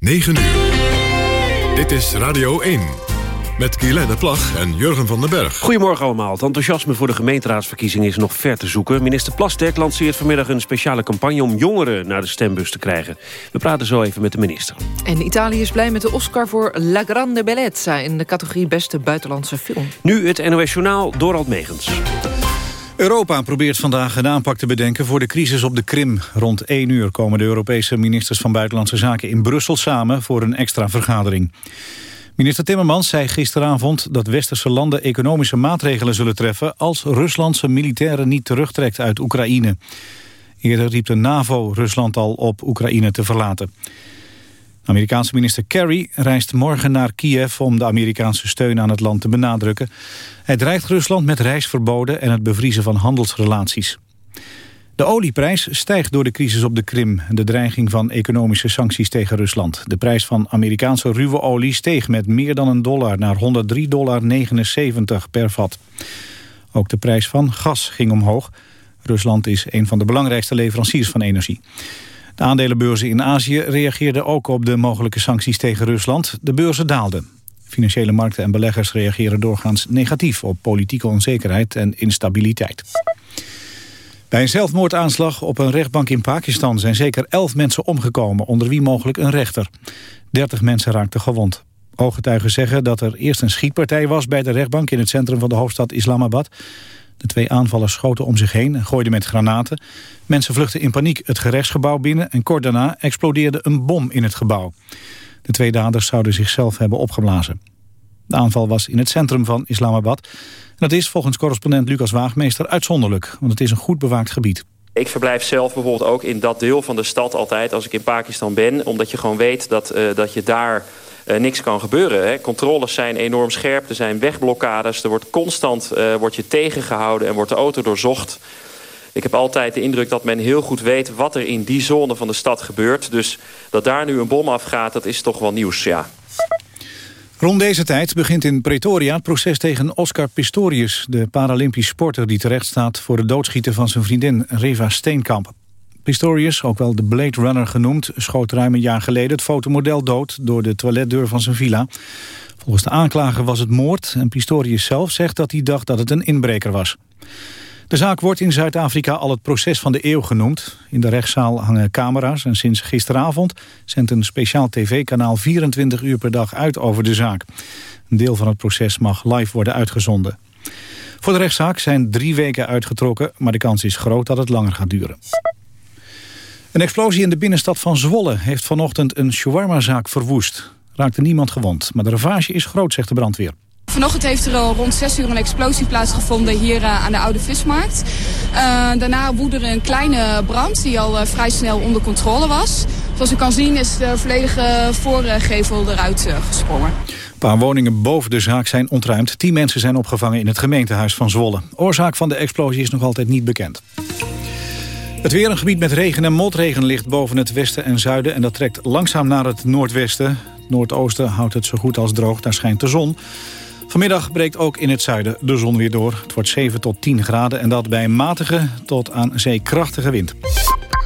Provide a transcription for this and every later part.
9 uur. Dit is Radio 1. Met Guylaine Plag en Jurgen van den Berg. Goedemorgen allemaal. Het enthousiasme voor de gemeenteraadsverkiezingen is nog ver te zoeken. Minister Plasterk lanceert vanmiddag een speciale campagne... om jongeren naar de stembus te krijgen. We praten zo even met de minister. En Italië is blij met de Oscar voor La Grande Bellezza... in de categorie beste buitenlandse film. Nu het NOS Journaal, Dorald Megens. Europa probeert vandaag een aanpak te bedenken voor de crisis op de Krim. Rond 1 uur komen de Europese ministers van Buitenlandse Zaken in Brussel samen voor een extra vergadering. Minister Timmermans zei gisteravond dat westerse landen economische maatregelen zullen treffen als Rusland zijn militairen niet terugtrekt uit Oekraïne. Eerder riep de NAVO Rusland al op Oekraïne te verlaten. Amerikaanse minister Kerry reist morgen naar Kiev om de Amerikaanse steun aan het land te benadrukken. Hij dreigt Rusland met reisverboden en het bevriezen van handelsrelaties. De olieprijs stijgt door de crisis op de Krim en de dreiging van economische sancties tegen Rusland. De prijs van Amerikaanse ruwe olie steeg met meer dan een dollar naar 103,79 dollar per vat. Ook de prijs van gas ging omhoog. Rusland is een van de belangrijkste leveranciers van energie. De aandelenbeurzen in Azië reageerden ook op de mogelijke sancties tegen Rusland. De beurzen daalden. Financiële markten en beleggers reageren doorgaans negatief op politieke onzekerheid en instabiliteit. Bij een zelfmoordaanslag op een rechtbank in Pakistan zijn zeker elf mensen omgekomen, onder wie mogelijk een rechter. Dertig mensen raakten gewond. Ooggetuigen zeggen dat er eerst een schietpartij was bij de rechtbank in het centrum van de hoofdstad Islamabad. De twee aanvallers schoten om zich heen en gooiden met granaten. Mensen vluchtten in paniek het gerechtsgebouw binnen... en kort daarna explodeerde een bom in het gebouw. De twee daders zouden zichzelf hebben opgeblazen. De aanval was in het centrum van Islamabad. En dat is volgens correspondent Lucas Waagmeester uitzonderlijk... want het is een goed bewaakt gebied. Ik verblijf zelf bijvoorbeeld ook in dat deel van de stad altijd als ik in Pakistan ben. Omdat je gewoon weet dat, uh, dat je daar uh, niks kan gebeuren. Hè. Controles zijn enorm scherp, er zijn wegblokkades. Er wordt constant uh, wordt je tegengehouden en wordt de auto doorzocht. Ik heb altijd de indruk dat men heel goed weet wat er in die zone van de stad gebeurt. Dus dat daar nu een bom afgaat, dat is toch wel nieuws, ja. Rond deze tijd begint in Pretoria het proces tegen Oscar Pistorius... de Paralympisch sporter die terecht staat voor het doodschieten van zijn vriendin Reva Steenkamp. Pistorius, ook wel de Blade Runner genoemd... schoot ruim een jaar geleden het fotomodel dood door de toiletdeur van zijn villa. Volgens de aanklager was het moord en Pistorius zelf zegt dat hij dacht dat het een inbreker was. De zaak wordt in Zuid-Afrika al het proces van de eeuw genoemd. In de rechtszaal hangen camera's en sinds gisteravond zendt een speciaal tv-kanaal 24 uur per dag uit over de zaak. Een deel van het proces mag live worden uitgezonden. Voor de rechtszaak zijn drie weken uitgetrokken, maar de kans is groot dat het langer gaat duren. Een explosie in de binnenstad van Zwolle heeft vanochtend een shawarma-zaak verwoest. Raakte niemand gewond, maar de ravage is groot, zegt de brandweer. Vanochtend heeft er al rond 6 uur een explosie plaatsgevonden hier uh, aan de Oude Vismarkt. Uh, daarna woedde er een kleine brand die al uh, vrij snel onder controle was. Zoals u kan zien is de volledige voorgevel eruit gesprongen. Een paar woningen boven de zaak zijn ontruimd. Tien mensen zijn opgevangen in het gemeentehuis van Zwolle. Oorzaak van de explosie is nog altijd niet bekend. Het weer een gebied met regen en motregen ligt boven het westen en zuiden... en dat trekt langzaam naar het noordwesten. Noordoosten houdt het zo goed als droog, daar schijnt de zon. Vanmiddag breekt ook in het zuiden de zon weer door. Het wordt 7 tot 10 graden en dat bij matige tot aan zee krachtige wind.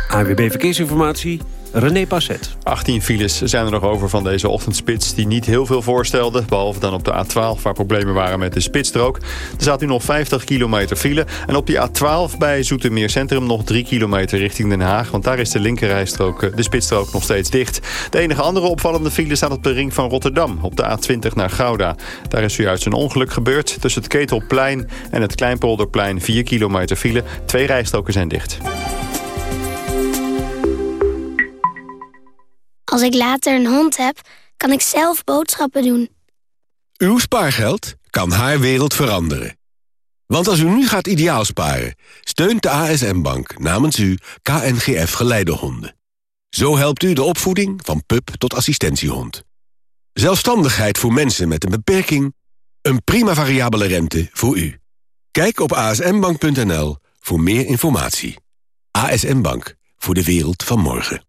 AWB Verkeersinformatie, René Passet. 18 files zijn er nog over van deze ochtendspits die niet heel veel voorstelden. Behalve dan op de A12 waar problemen waren met de spitsstrook. Er staat nu nog 50 kilometer file. En op die A12 bij Zoetermeer Centrum nog 3 kilometer richting Den Haag. Want daar is de linkerrijstrook, de spitsstrook nog steeds dicht. De enige andere opvallende file staat op de ring van Rotterdam. Op de A20 naar Gouda. Daar is zojuist een ongeluk gebeurd. Tussen het Ketelplein en het Kleinpolderplein 4 kilometer file. Twee rijstroken zijn dicht. Als ik later een hond heb, kan ik zelf boodschappen doen. Uw spaargeld kan haar wereld veranderen. Want als u nu gaat ideaal sparen, steunt de ASM-bank namens u KNGF Geleidehonden. Zo helpt u de opvoeding van pup tot assistentiehond. Zelfstandigheid voor mensen met een beperking. Een prima variabele rente voor u. Kijk op asmbank.nl voor meer informatie. ASM Bank, voor de wereld van morgen.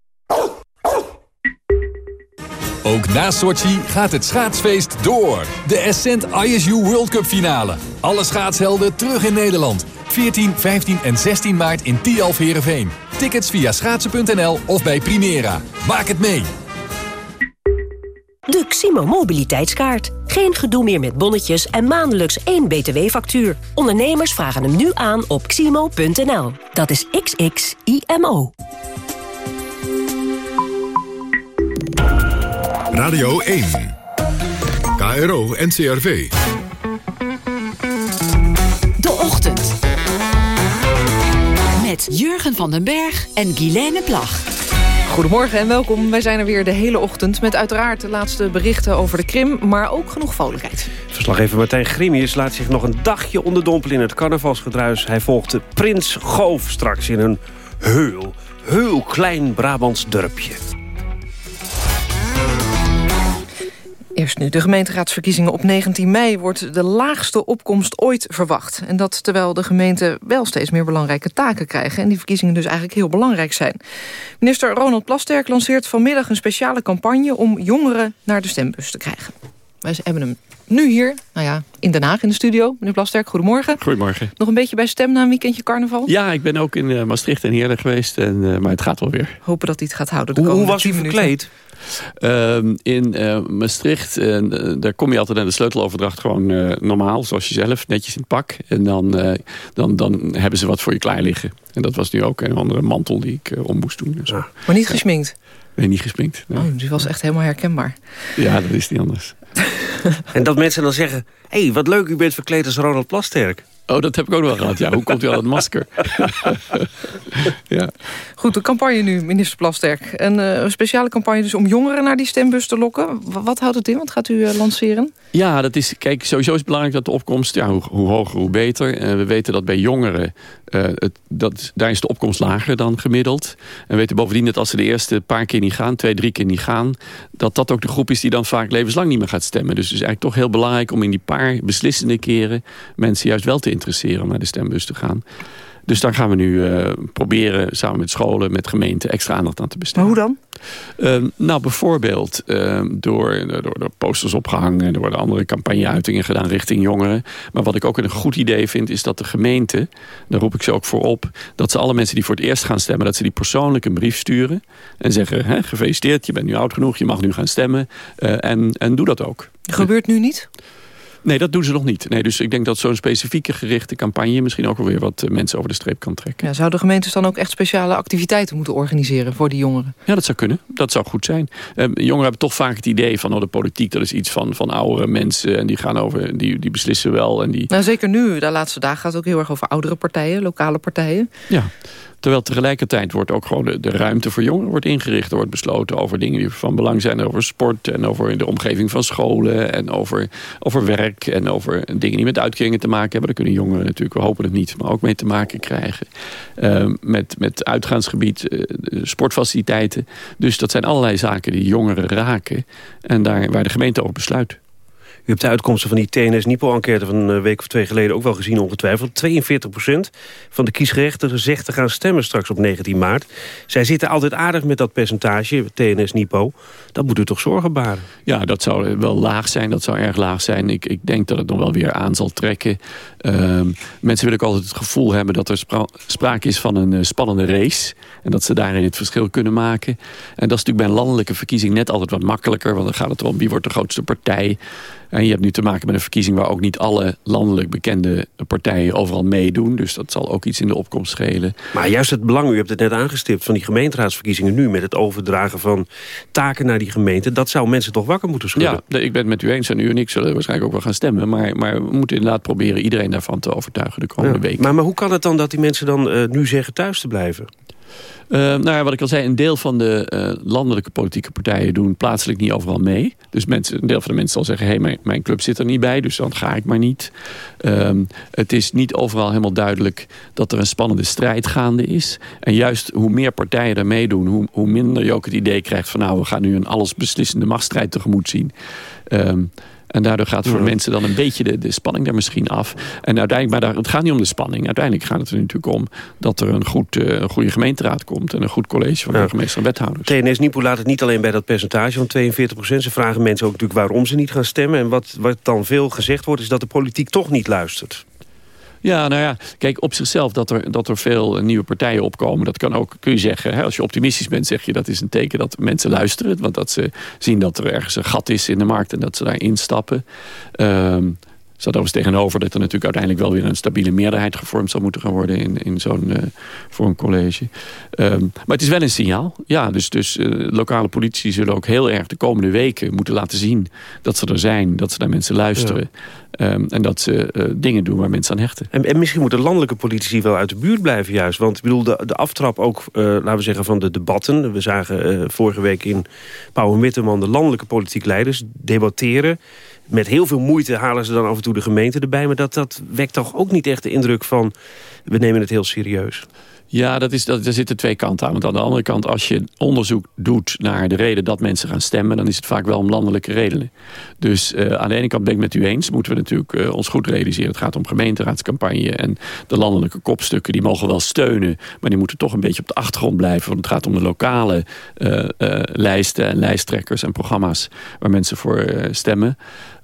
Ook na Sochi gaat het schaatsfeest door. De Ascent ISU World Cup finale. Alle schaatshelden terug in Nederland. 14, 15 en 16 maart in Tialf Heerenveen. Tickets via schaatsen.nl of bij Primera. Maak het mee! De Ximo Mobiliteitskaart. Geen gedoe meer met bonnetjes en maandelijks één btw-factuur. Ondernemers vragen hem nu aan op ximo.nl. Dat is XXIMO. Radio 1. KRO NCRV. De Ochtend. Met Jurgen van den Berg en Guilaine Plag. Goedemorgen en welkom. Wij zijn er weer de hele ochtend met uiteraard de laatste berichten over de Krim, maar ook genoeg vrolijkheid. Verslaggever Martijn Grimius laat zich nog een dagje onderdompelen in het carnavalsgedruis. Hij volgt Prins Goof straks in een heel, heel klein Brabants dorpje. Eerst nu. De gemeenteraadsverkiezingen op 19 mei wordt de laagste opkomst ooit verwacht. En dat terwijl de gemeenten wel steeds meer belangrijke taken krijgen... en die verkiezingen dus eigenlijk heel belangrijk zijn. Minister Ronald Plasterk lanceert vanmiddag een speciale campagne... om jongeren naar de stembus te krijgen. Wij hebben hem nu hier, nou ja, in Den Haag in de studio. Meneer Plasterk, goedemorgen. Goedemorgen. Nog een beetje bij stem na een weekendje carnaval? Ja, ik ben ook in uh, Maastricht en Heerlen geweest, en, uh, maar het gaat wel weer. Hopen dat hij het gaat houden de Hoe, hoe was u verkleed? Uh, in uh, Maastricht, daar kom je altijd aan de sleuteloverdracht gewoon normaal, zoals jezelf, netjes in het pak. En dan, dan, dan hebben ze wat voor je klaar liggen. En dat was nu ook een andere mantel die ik om moest doen. Dus. Maar niet gesminkt? Nee, niet gesminkt. Nee. Oh, die was echt helemaal herkenbaar. Ja, dat is niet anders. en dat mensen dan zeggen... hé, hey, wat leuk, u bent verkleed als Ronald Plasterk. Oh, dat heb ik ook wel gehad. Ja, hoe komt u aan het masker? ja. Goed, de campagne nu, minister Plasterk. Een uh, speciale campagne dus om jongeren naar die stembus te lokken. W wat houdt het in? Wat gaat u uh, lanceren? Ja, dat is, kijk, sowieso is het belangrijk dat de opkomst, ja, hoe, hoe hoger, hoe beter. Uh, we weten dat bij jongeren, het, dat, daar is de opkomst lager dan gemiddeld. En we weten bovendien dat als ze de eerste paar keer niet gaan, twee, drie keer niet gaan, dat dat ook de groep is die dan vaak levenslang niet meer gaat stemmen. Dus het is eigenlijk toch heel belangrijk om in die paar beslissende keren mensen juist wel te interesseren om naar de stembus te gaan. Dus daar gaan we nu uh, proberen samen met scholen, met gemeenten extra aandacht aan te besteden. Maar hoe dan? Uh, nou, bijvoorbeeld uh, door, door, door posters opgehangen. Er worden andere campagneuitingen gedaan richting jongeren. Maar wat ik ook een goed idee vind, is dat de gemeente, daar roep ik ze ook voor op, dat ze alle mensen die voor het eerst gaan stemmen, dat ze die persoonlijk een brief sturen. En zeggen, hè, gefeliciteerd, je bent nu oud genoeg, je mag nu gaan stemmen. en, en doe dat ook. Gebeurt nu niet? Nee, dat doen ze nog niet. Nee, dus ik denk dat zo'n specifieke gerichte campagne... misschien ook wel weer wat mensen over de streep kan trekken. Ja, zouden gemeentes dan ook echt speciale activiteiten moeten organiseren... voor die jongeren? Ja, dat zou kunnen. Dat zou goed zijn. Eh, jongeren hebben toch vaak het idee van... Oh, de politiek, dat is iets van, van oudere mensen... en die gaan over, die, die beslissen wel. En die... Nou, zeker nu, de laatste dagen gaat het ook heel erg over oudere partijen... lokale partijen. Ja. Terwijl tegelijkertijd wordt ook gewoon de, de, ruimte voor jongeren wordt ingericht. Er wordt besloten over dingen die van belang zijn. Over sport en over de omgeving van scholen. En over, over werk en over dingen die met uitkeringen te maken hebben. Daar kunnen jongeren natuurlijk, we hopen het niet, maar ook mee te maken krijgen. Uh, met, met uitgaansgebied, uh, sportfaciliteiten. Dus dat zijn allerlei zaken die jongeren raken. En daar waar de gemeente over besluit. U hebt de uitkomsten van die TNS-Nipo-enquête van een week of twee geleden ook wel gezien ongetwijfeld. 42% van de kiesgerechtigden zegt te gaan stemmen straks op 19 maart. Zij zitten altijd aardig met dat percentage, TNS-Nipo. Dat moet u toch zorgen baren? Ja, dat zou wel laag zijn. Dat zou erg laag zijn. Ik, ik denk dat het nog wel weer aan zal trekken. Um, mensen willen ook altijd het gevoel hebben dat er spra sprake is van een uh, spannende race. En dat ze daarin het verschil kunnen maken. En dat is natuurlijk bij een landelijke verkiezing net altijd wat makkelijker. Want dan gaat het om wie wordt de grootste partij. En je hebt nu te maken met een verkiezing waar ook niet alle landelijk bekende partijen overal meedoen. Dus dat zal ook iets in de opkomst schelen. Maar juist het belang, u hebt het net aangestipt, van die gemeenteraadsverkiezingen nu... met het overdragen van taken naar die gemeente... dat zou mensen toch wakker moeten schudden. Ja, ik ben het met u eens en u en ik zullen waarschijnlijk ook wel gaan stemmen. Maar, maar we moeten inderdaad proberen iedereen daarvan te overtuigen de komende ja. weken. Maar, maar hoe kan het dan dat die mensen dan uh, nu zeggen thuis te blijven? Uh, nou ja, wat ik al zei, een deel van de uh, landelijke politieke partijen doen plaatselijk niet overal mee. Dus mensen, een deel van de mensen zal zeggen, hé, hey, mijn, club zit er niet bij, dus dan ga ik maar niet. Um, het is niet overal helemaal duidelijk dat er een spannende strijd gaande is. En juist hoe meer partijen er meedoen, hoe, hoe minder je ook het idee krijgt van nou, we gaan nu een allesbeslissende machtsstrijd tegemoet zien. Um, en daardoor gaat voor ja. mensen dan een beetje de, de spanning daar misschien af. En uiteindelijk, maar daar, het gaat niet om de spanning. Uiteindelijk gaat het er natuurlijk om dat er een, goed, uh, een goede gemeenteraad komt. En een goed college van burgemeester en wethouders. TNS Nipo laat het niet alleen bij dat percentage van 42% Ze vragen mensen ook natuurlijk waarom ze niet gaan stemmen. En wat, wat dan veel gezegd wordt is dat de politiek toch niet luistert. Ja, nou ja, kijk, op zichzelf dat er, dat er veel nieuwe partijen opkomen... dat kan ook, kun je zeggen, hè, als je optimistisch bent... zeg je dat is een teken dat mensen luisteren. Want dat ze zien dat er ergens een gat is in de markt... en dat ze daar instappen. Um, staat overigens tegenover dat er natuurlijk uiteindelijk wel weer een stabiele meerderheid gevormd zal moeten gaan worden in, in zo'n uh, voor een college. Um, maar het is wel een signaal. Ja, dus, dus uh, lokale politici zullen ook heel erg de komende weken moeten laten zien dat ze er zijn, dat ze naar mensen luisteren. Ja. Um, en dat ze uh, dingen doen waar mensen aan hechten. En, en, misschien moeten landelijke politici wel uit de buurt blijven juist. Want ik bedoel, de, de aftrap ook, laten we zeggen, van de debatten. We zagen vorige week in Pauw en Witteman de landelijke politiek leiders debatteren met heel veel moeite halen ze dan af en toe de gemeente erbij. Maar dat, dat wekt toch ook niet echt de indruk van... we nemen het heel serieus. Ja, dat is, dat, daar zitten twee kanten aan. Want aan de andere kant, als je onderzoek doet naar de reden dat mensen gaan stemmen... dan is het vaak wel om landelijke redenen. Dus uh, aan de ene kant ben ik met u eens. Moeten we natuurlijk uh, ons goed realiseren. Het gaat om gemeenteraadscampagne. En de landelijke kopstukken die mogen wel steunen. Maar die moeten toch een beetje op de achtergrond blijven. Want het gaat om de lokale uh, lijsten en lijsttrekkers en programma's... waar mensen voor stemmen.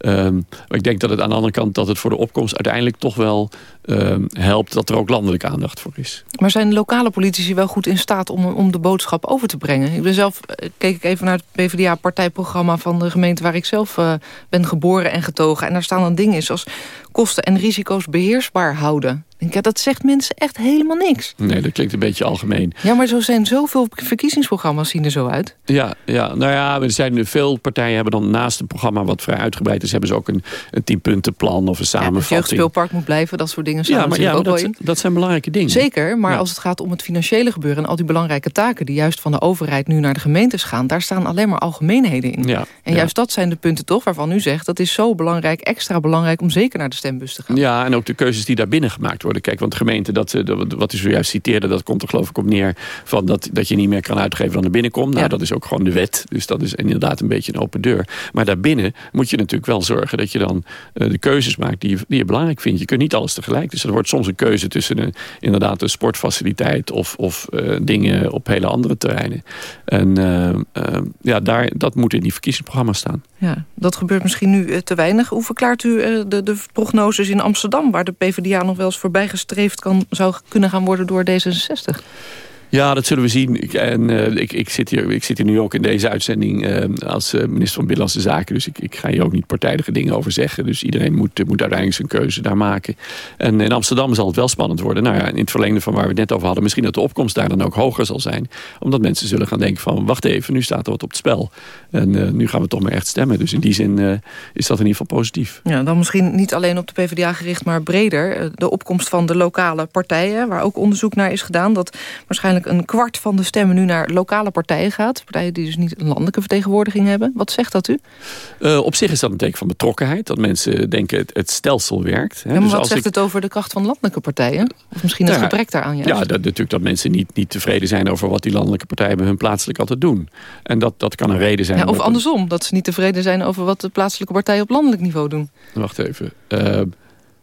Um, maar ik denk dat het aan de andere kant... dat het voor de opkomst uiteindelijk toch wel um, helpt... dat er ook landelijke aandacht voor is. Maar zijn lokale politici wel goed in staat om, om de boodschap over te brengen? Ik ben zelf, keek ik even naar het PvdA-partijprogramma van de gemeente... waar ik zelf uh, ben geboren en getogen. En daar staan dan dingen zoals kosten en risico's beheersbaar houden. Ja, dat zegt mensen echt helemaal niks. Nee, dat klinkt een beetje algemeen. Ja, maar zo zijn zoveel verkiezingsprogramma's zien er zo uit. Ja, ja nou ja, er zijn veel partijen hebben dan naast een programma wat vrij uitgebreid is, hebben ze ook een, een tienpuntenplan of een samenvatting. Ja, het jeugdspeelpark moet blijven, dat soort dingen. Ja, maar, ja, maar dat, dat, zijn belangrijke dingen. Zeker, maar ja. als het gaat om het financiële gebeuren en al die belangrijke taken die juist van de overheid nu naar de gemeentes gaan, daar staan alleen maar algemeenheden in. Ja, en juist dat zijn de punten toch waarvan u zegt, dat is zo belangrijk, extra belangrijk om zeker naar de stembus te gaan. Ja, en ook de keuzes die daar binnen gemaakt worden. Kijk, want de gemeente, dat, wat u zojuist citeerde... dat komt er geloof ik op neer van dat, dat je niet meer kan uitgeven dan er binnenkomt. Nou, dat is ook gewoon de wet. Dus dat is inderdaad een beetje een open deur. Maar daarbinnen moet je natuurlijk wel zorgen... dat je dan uh, de keuzes maakt die je, die je belangrijk vindt. Je kunt niet alles tegelijk. Dus er wordt soms een keuze tussen een, inderdaad een sportfaciliteit... of, of uh, dingen op hele andere terreinen. En uh, ja, daar, dat moet in die verkiezingsprogramma's staan. Ja, dat gebeurt misschien nu te weinig. Hoe verklaart u de, de prognoses in Amsterdam... waar de PvdA nog wel eens voorbij gestreefd kan, zou kunnen gaan worden door D66? Ja, dat zullen we zien. En, uh, ik, ik, zit hier, ik zit hier nu ook in deze uitzending uh, als uh, minister van Binnenlandse Zaken. Dus ik, ik ga hier ook niet partijdige dingen over zeggen. Dus iedereen moet, moet uiteindelijk zijn keuze daar maken. En in Amsterdam zal het wel spannend worden. Nou ja, in het verlengde van waar we het net over hadden. Misschien dat de opkomst daar dan ook hoger zal zijn. Omdat mensen zullen gaan denken van wacht even, nu staat er wat op het spel. En nu gaan we toch maar echt stemmen. Dus in die zin is dat in ieder geval positief. Ja, dan misschien niet alleen op de PvdA gericht, maar breder. De opkomst van de lokale partijen, waar ook onderzoek naar is gedaan. Dat waarschijnlijk een kwart van de stemmen nu naar lokale partijen gaat. Partijen die dus niet een landelijke vertegenwoordiging hebben. Wat zegt dat u? Uh, op zich is dat een teken van betrokkenheid. Dat mensen denken het, het stelsel werkt. Hè. Ja, maar dus wat zegt ik... het over de kracht van landelijke partijen? Of misschien het gebrek daaraan juist? Ja, dat, natuurlijk dat mensen niet, niet tevreden zijn over wat die landelijke partijen bij hun plaatselijk altijd doen. En dat, dat kan een reden zijn. Ja, of andersom, dat ze niet tevreden zijn over wat de plaatselijke partijen op landelijk niveau doen. Wacht even. Uh,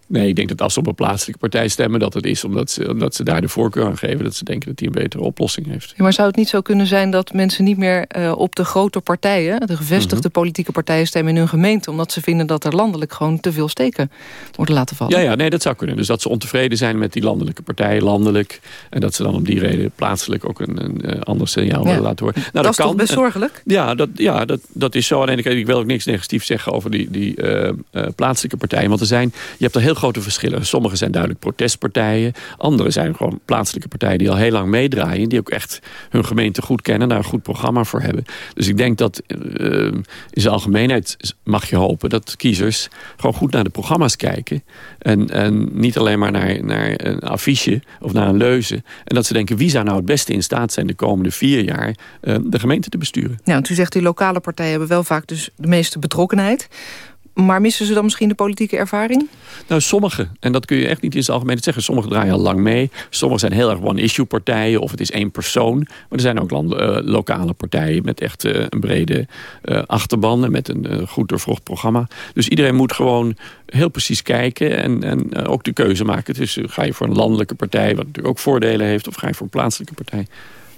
Nee, ik denk dat als ze op een plaatselijke partij stemmen... dat het is omdat ze, omdat ze daar de voorkeur aan geven... dat ze denken dat die een betere oplossing heeft. Ja, maar zou het niet zo kunnen zijn dat mensen niet meer uh, op de grote partijen... de gevestigde -hmm. politieke partijen stemmen in hun gemeente... omdat ze vinden dat er landelijk gewoon te veel steken worden laten vallen? Ja, ja nee, dat zou kunnen. Dus dat ze ontevreden zijn met die landelijke partijen, landelijk... en dat ze dan om die reden plaatselijk ook een, een, een ander signaal ja. laten horen. Nou, dat, dat is kan. toch best zorgelijk? Ja, dat, ja dat, dat is zo. En ik wil ook niks negatiefs zeggen over die, die uh, plaatselijke partijen. Want er zijn, je hebt er heel grote verschillen. Sommige zijn duidelijk protestpartijen. Andere zijn gewoon plaatselijke partijen die al heel lang meedraaien. Die ook echt hun gemeente goed kennen. Daar een goed programma voor hebben. Dus ik denk dat uh, in zijn algemeenheid mag je hopen dat kiezers gewoon goed naar de programma's kijken. En, en niet alleen maar naar, naar een affiche of naar een leuze. En dat ze denken wie zou nou het beste in staat zijn de komende vier jaar uh, de gemeente te besturen. Ja, want u zegt die lokale partijen hebben wel vaak dus de meeste betrokkenheid. Maar missen ze dan misschien de politieke ervaring? Nou, sommige. En dat kun je echt niet in het algemeen zeggen. Sommigen draaien al lang mee. Sommigen zijn heel erg one-issue partijen. Of het is één persoon. Maar er zijn ook land, uh, lokale partijen met echt uh, een brede uh, achterban. En met een goed doorvrocht programma. Dus iedereen moet gewoon heel precies kijken. En, en ook de keuze maken. Dus ga je voor een landelijke partij. Wat natuurlijk ook voordelen heeft. Of ga je voor een plaatselijke partij.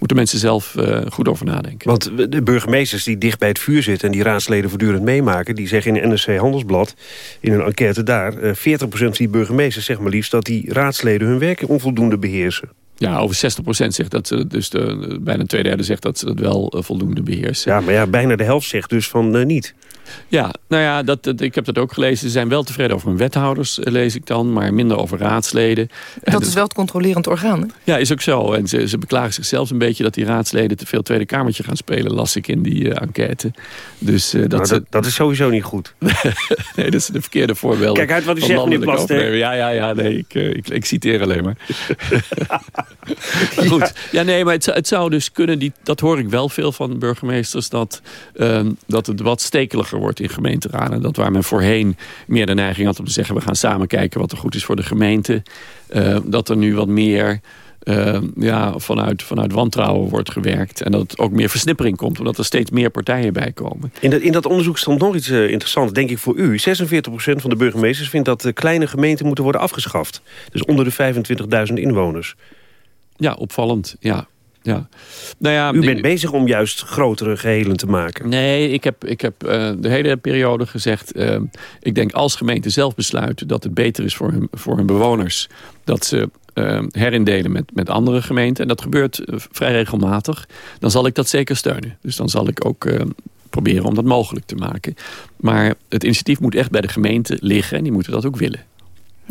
Moeten mensen zelf goed over nadenken. Want de burgemeesters die dicht bij het vuur zitten... en die raadsleden voortdurend meemaken... die zeggen in NRC Handelsblad, in een enquête daar... 40% van die burgemeesters zegt maar liefst... dat die raadsleden hun werk onvoldoende beheersen. Ja, over 60% zegt dat ze, dus de, bijna twee derde zegt dat ze het wel voldoende beheersen. Ja, maar ja, bijna de helft zegt dus van niet. Ja, nou ja, dat, ik heb dat ook gelezen. Ze zijn wel tevreden over hun wethouders, eh, lees ik dan. Maar minder over raadsleden. En dat is wel het controlerend orgaan, hè? Ja, is ook zo. En ze, ze beklagen zichzelf een beetje dat die raadsleden... te veel Tweede Kamertje gaan spelen, las ik in die uh, enquête. Dus, uh, dat, dat, dat, is sowieso niet goed. nee, dat is de verkeerde voorbeeld. Kijk uit wat u zegt, meneer Plaster. Ja, ja, ja, nee, ik, ik, ik citeer alleen maar. goed. Ja, nee, maar het, het, zou dus kunnen... Die, dat hoor ik wel veel van burgemeesters... dat, uh, dat het wat stekeliger wordt in gemeenteraden. Dat waar men voorheen meer de neiging had om te zeggen... we gaan samen kijken wat er goed is voor de gemeente. Uh, dat er nu wat meer... Uh, ja, vanuit, vanuit wantrouwen wordt gewerkt. En dat ook meer versnippering komt, omdat er steeds meer partijen bij komen. In, dat, in dat onderzoek stond nog iets uh, interessants, denk ik voor u. 46% van de burgemeesters vindt dat de kleine gemeenten moeten worden afgeschaft. Dus onder de 25.000 inwoners. Ja, opvallend, ja ja. Nou ja, U bent bezig om juist grotere gehelen te maken. Nee, ik heb, ik heb uh, de hele periode gezegd... Uh, ik denk als gemeenten zelf besluiten dat het beter is voor hun, voor hun bewoners... dat ze uh, herindelen met, met andere gemeenten. En dat gebeurt vrij regelmatig. Dan zal ik dat zeker steunen. Dus dan zal ik ook proberen om dat mogelijk te maken. Maar het initiatief moet echt bij de gemeente liggen. En die moeten dat ook willen.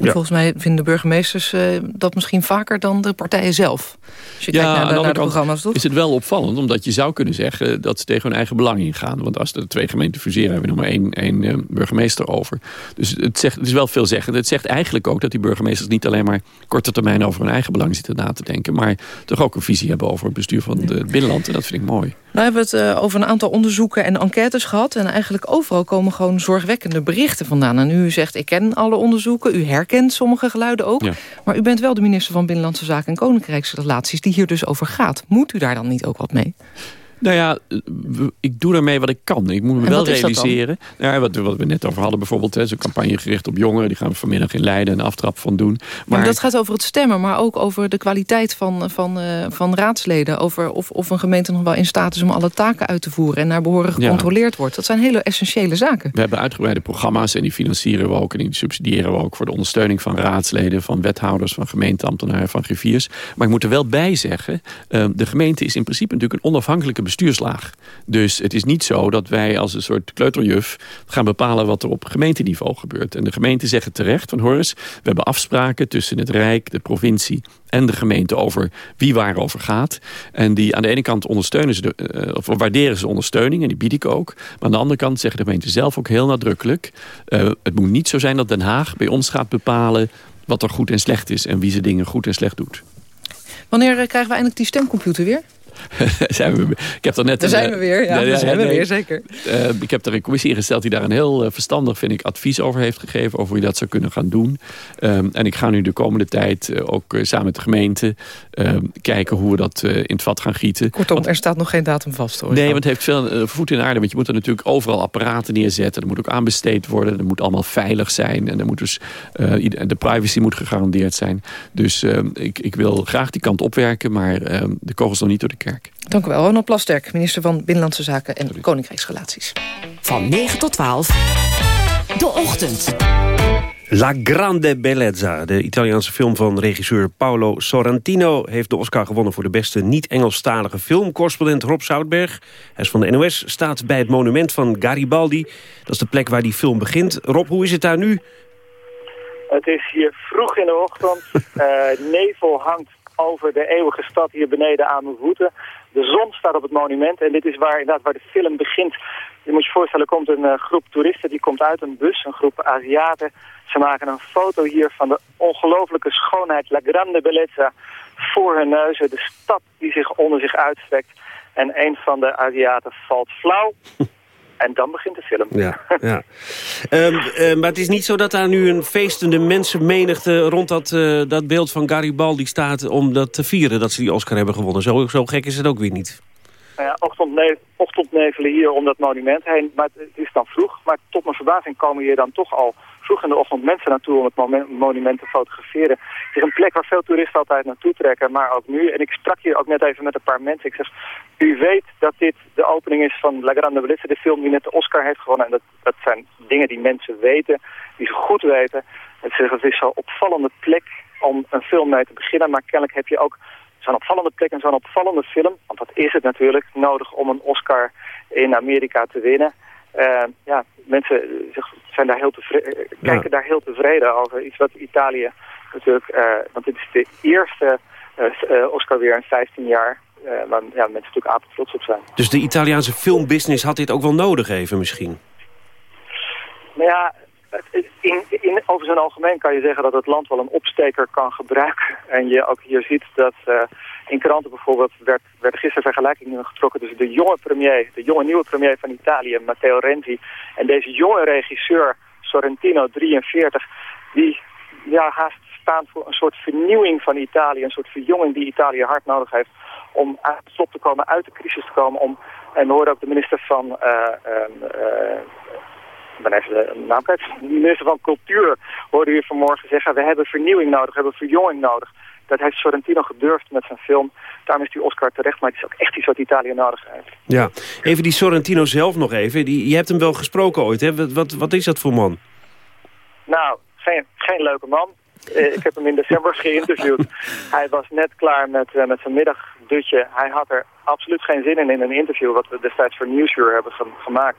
Volgens mij vinden burgemeesters uh, dat misschien vaker dan de partijen zelf. Als je ja, kijkt naar de, programma's, toch? is het wel opvallend, omdat je zou kunnen zeggen... dat ze tegen hun eigen belang ingaan. Want als de twee gemeenten fuseren, hebben we nog maar één, één uh, burgemeester over. Dus het, zegt, het is wel veelzeggend. Het zegt eigenlijk ook dat die burgemeesters niet alleen maar... korte termijn over hun eigen belang zitten na te denken... maar toch ook een visie hebben over het bestuur van het binnenland. En dat vind ik mooi. Nou hebben we het uh, over een aantal onderzoeken en enquêtes gehad. En eigenlijk overal komen gewoon zorgwekkende berichten vandaan. En u zegt, ik ken alle onderzoeken, u herkent sommige geluiden ook. Maar u bent wel de minister van Binnenlandse Zaken en Koninkrijksrelaties... die hier dus over gaat. Moet u daar dan niet ook wat mee? Nou ja, ik doe daarmee wat ik kan. Ik moet me wel realiseren. Ja, wat, wat, we net over hadden bijvoorbeeld. Zo'n campagne gericht op jongeren. Die gaan we vanmiddag in Leiden een aftrap van doen. Maar, dat gaat over het stemmen. Maar ook over de kwaliteit van, van, uh, van raadsleden. Over of, of een gemeente nog wel in staat is om alle taken uit te voeren. En naar behoren gecontroleerd wordt. Dat zijn hele essentiële zaken. We hebben uitgebreide programma's. En die financieren we ook. En die subsidiëren we ook voor de ondersteuning van raadsleden. Van wethouders, van gemeenteambtenaren, van griffiers. Maar ik moet er wel bij zeggen. Uh, de gemeente is in principe natuurlijk een onafhankelijke bestuurslaag. Dus het is niet zo dat wij als een soort kleuterjuf gaan bepalen wat er op gemeenteniveau gebeurt. En de gemeenten zeggen terecht van Horus, we hebben afspraken tussen het Rijk, de provincie en de gemeente over wie waarover gaat. En die aan de ene kant ondersteunen ze, de, uh, of waarderen ze ondersteuning en die bied ik ook. Maar aan de andere kant zeggen de gemeente zelf ook heel nadrukkelijk, uh, het moet niet zo zijn dat Den Haag bij ons gaat bepalen wat er goed en slecht is en wie ze dingen goed en slecht doet. Wanneer krijgen we eindelijk die stemcomputer weer? zijn we, ik heb er net daar zijn we weer, ja. daar zijn we weer, zeker. Uh, ik heb er een commissie ingesteld die daar een heel uh, verstandig, vind ik, advies over heeft gegeven. Over hoe je dat zou kunnen gaan doen. Um, en ik ga nu de komende tijd uh, ook samen met de gemeente ehm, kijken hoe we dat in het vat gaan gieten. Kortom, want, er staat nog geen datum vast hoor. Nee, want het heeft veel voet in aarde. Want je moet er natuurlijk overal apparaten neerzetten. Er moet ook aanbesteed worden. Er moet allemaal veilig zijn. En er moet dus, de privacy moet gegarandeerd zijn. Dus ehm, ik, ik wil graag die kant opwerken. Maar de kogels nog niet door de kerk. Dank u wel, Ronald Plasterk, minister van Binnenlandse Zaken en Koninkrijksrelaties. Van 9 tot 12, de ochtend. La Grande Bellezza, de Italiaanse film van regisseur Paolo Sorrentino... heeft de Oscar gewonnen voor de beste niet-Engelstalige film. Correspondent Rob Zoutberg, hij is van de NOS, staat bij het monument van Garibaldi. Dat is de plek waar die film begint. Rob, hoe is het daar nu? Het is hier vroeg in de ochtend. uh, nevel hangt over de eeuwige stad hier beneden aan mijn voeten. De zon staat op het monument en dit is waar, inderdaad, waar de film begint. Je moet je voorstellen, er komt een uh, groep toeristen, die komt uit een bus, een groep Aziaten. Ze maken een foto hier van de ongelofelijke schoonheid, La Grande Bellezza, voor hun neuzen. De stad die zich onder zich uitstrekt. En een van de Aziaten valt flauw. En dan begint de film. Ja, ja. um, uh, maar het is niet zo dat daar nu een feestende mensenmenigte... rond dat, uh, dat beeld van Garibaldi staat om dat te vieren... dat ze die Oscar hebben gewonnen. Zo, zo gek is het ook weer niet. Nou ja, ochtendne ochtendnevelen hier om dat monument heen. Maar het is dan vroeg. Maar tot mijn verbazing komen hier dan toch al vroeg in de ochtend mensen naartoe om het monument te fotograferen. Het is een plek waar veel toeristen altijd naartoe trekken, maar ook nu. En ik sprak hier ook net even met een paar mensen. Ik zeg, u weet dat dit de opening is van La Grande Bellezza, de film die net de Oscar heeft gewonnen. En dat, dat zijn dingen die mensen weten, die ze goed weten. Het is, het is zo'n opvallende plek om een film mee te beginnen, maar kennelijk heb je ook zo'n opvallende plek en zo'n opvallende film, want dat is het natuurlijk, nodig om een Oscar in Amerika te winnen. Uh, ja, mensen zijn daar heel tevreden, kijken daar heel tevreden over. Iets wat Italië natuurlijk, uh, want dit is de eerste uh, Oscar weer in 15 jaar. waar ja, mensen natuurlijk apen trots op zijn. Dus de Italiaanse filmbusiness had dit ook wel nodig even misschien? Nou ja, in, over zijn algemeen kan je zeggen dat het land wel een opsteker kan gebruiken. En je ook hier ziet dat uh, in kranten bijvoorbeeld werd, werd gisteren vergelijking getrokken tussen de jonge premier, de jonge nieuwe premier van Italië, Matteo Renzi, en deze jonge regisseur Sorrentino, 43, die ja, haast staan voor een soort vernieuwing van Italië, een soort verjonging die Italië hard nodig heeft om stop te komen, uit de crisis te komen. Om, en we hoorden ook de minister van uh, uh, ben even de naam kwijt. De minister van Cultuur hoorde hier vanmorgen zeggen... we hebben vernieuwing nodig, we hebben verjonging nodig. Dat heeft Sorrentino gedurfd met zijn film. Daarom is die Oscar terecht, maar het is ook echt iets wat Italië nodig heeft. Ja, even die Sorrentino zelf nog even. Die, je hebt hem wel gesproken ooit, hè? Wat, wat, wat is dat voor man? Nou, geen, geen leuke man. Eh, ik heb hem in december geïnterviewd. Hij was net klaar met, uh, met zijn middagdutje. Hij had er absoluut geen zin in in een interview... wat we destijds voor Nieuwsuur hebben gemaakt.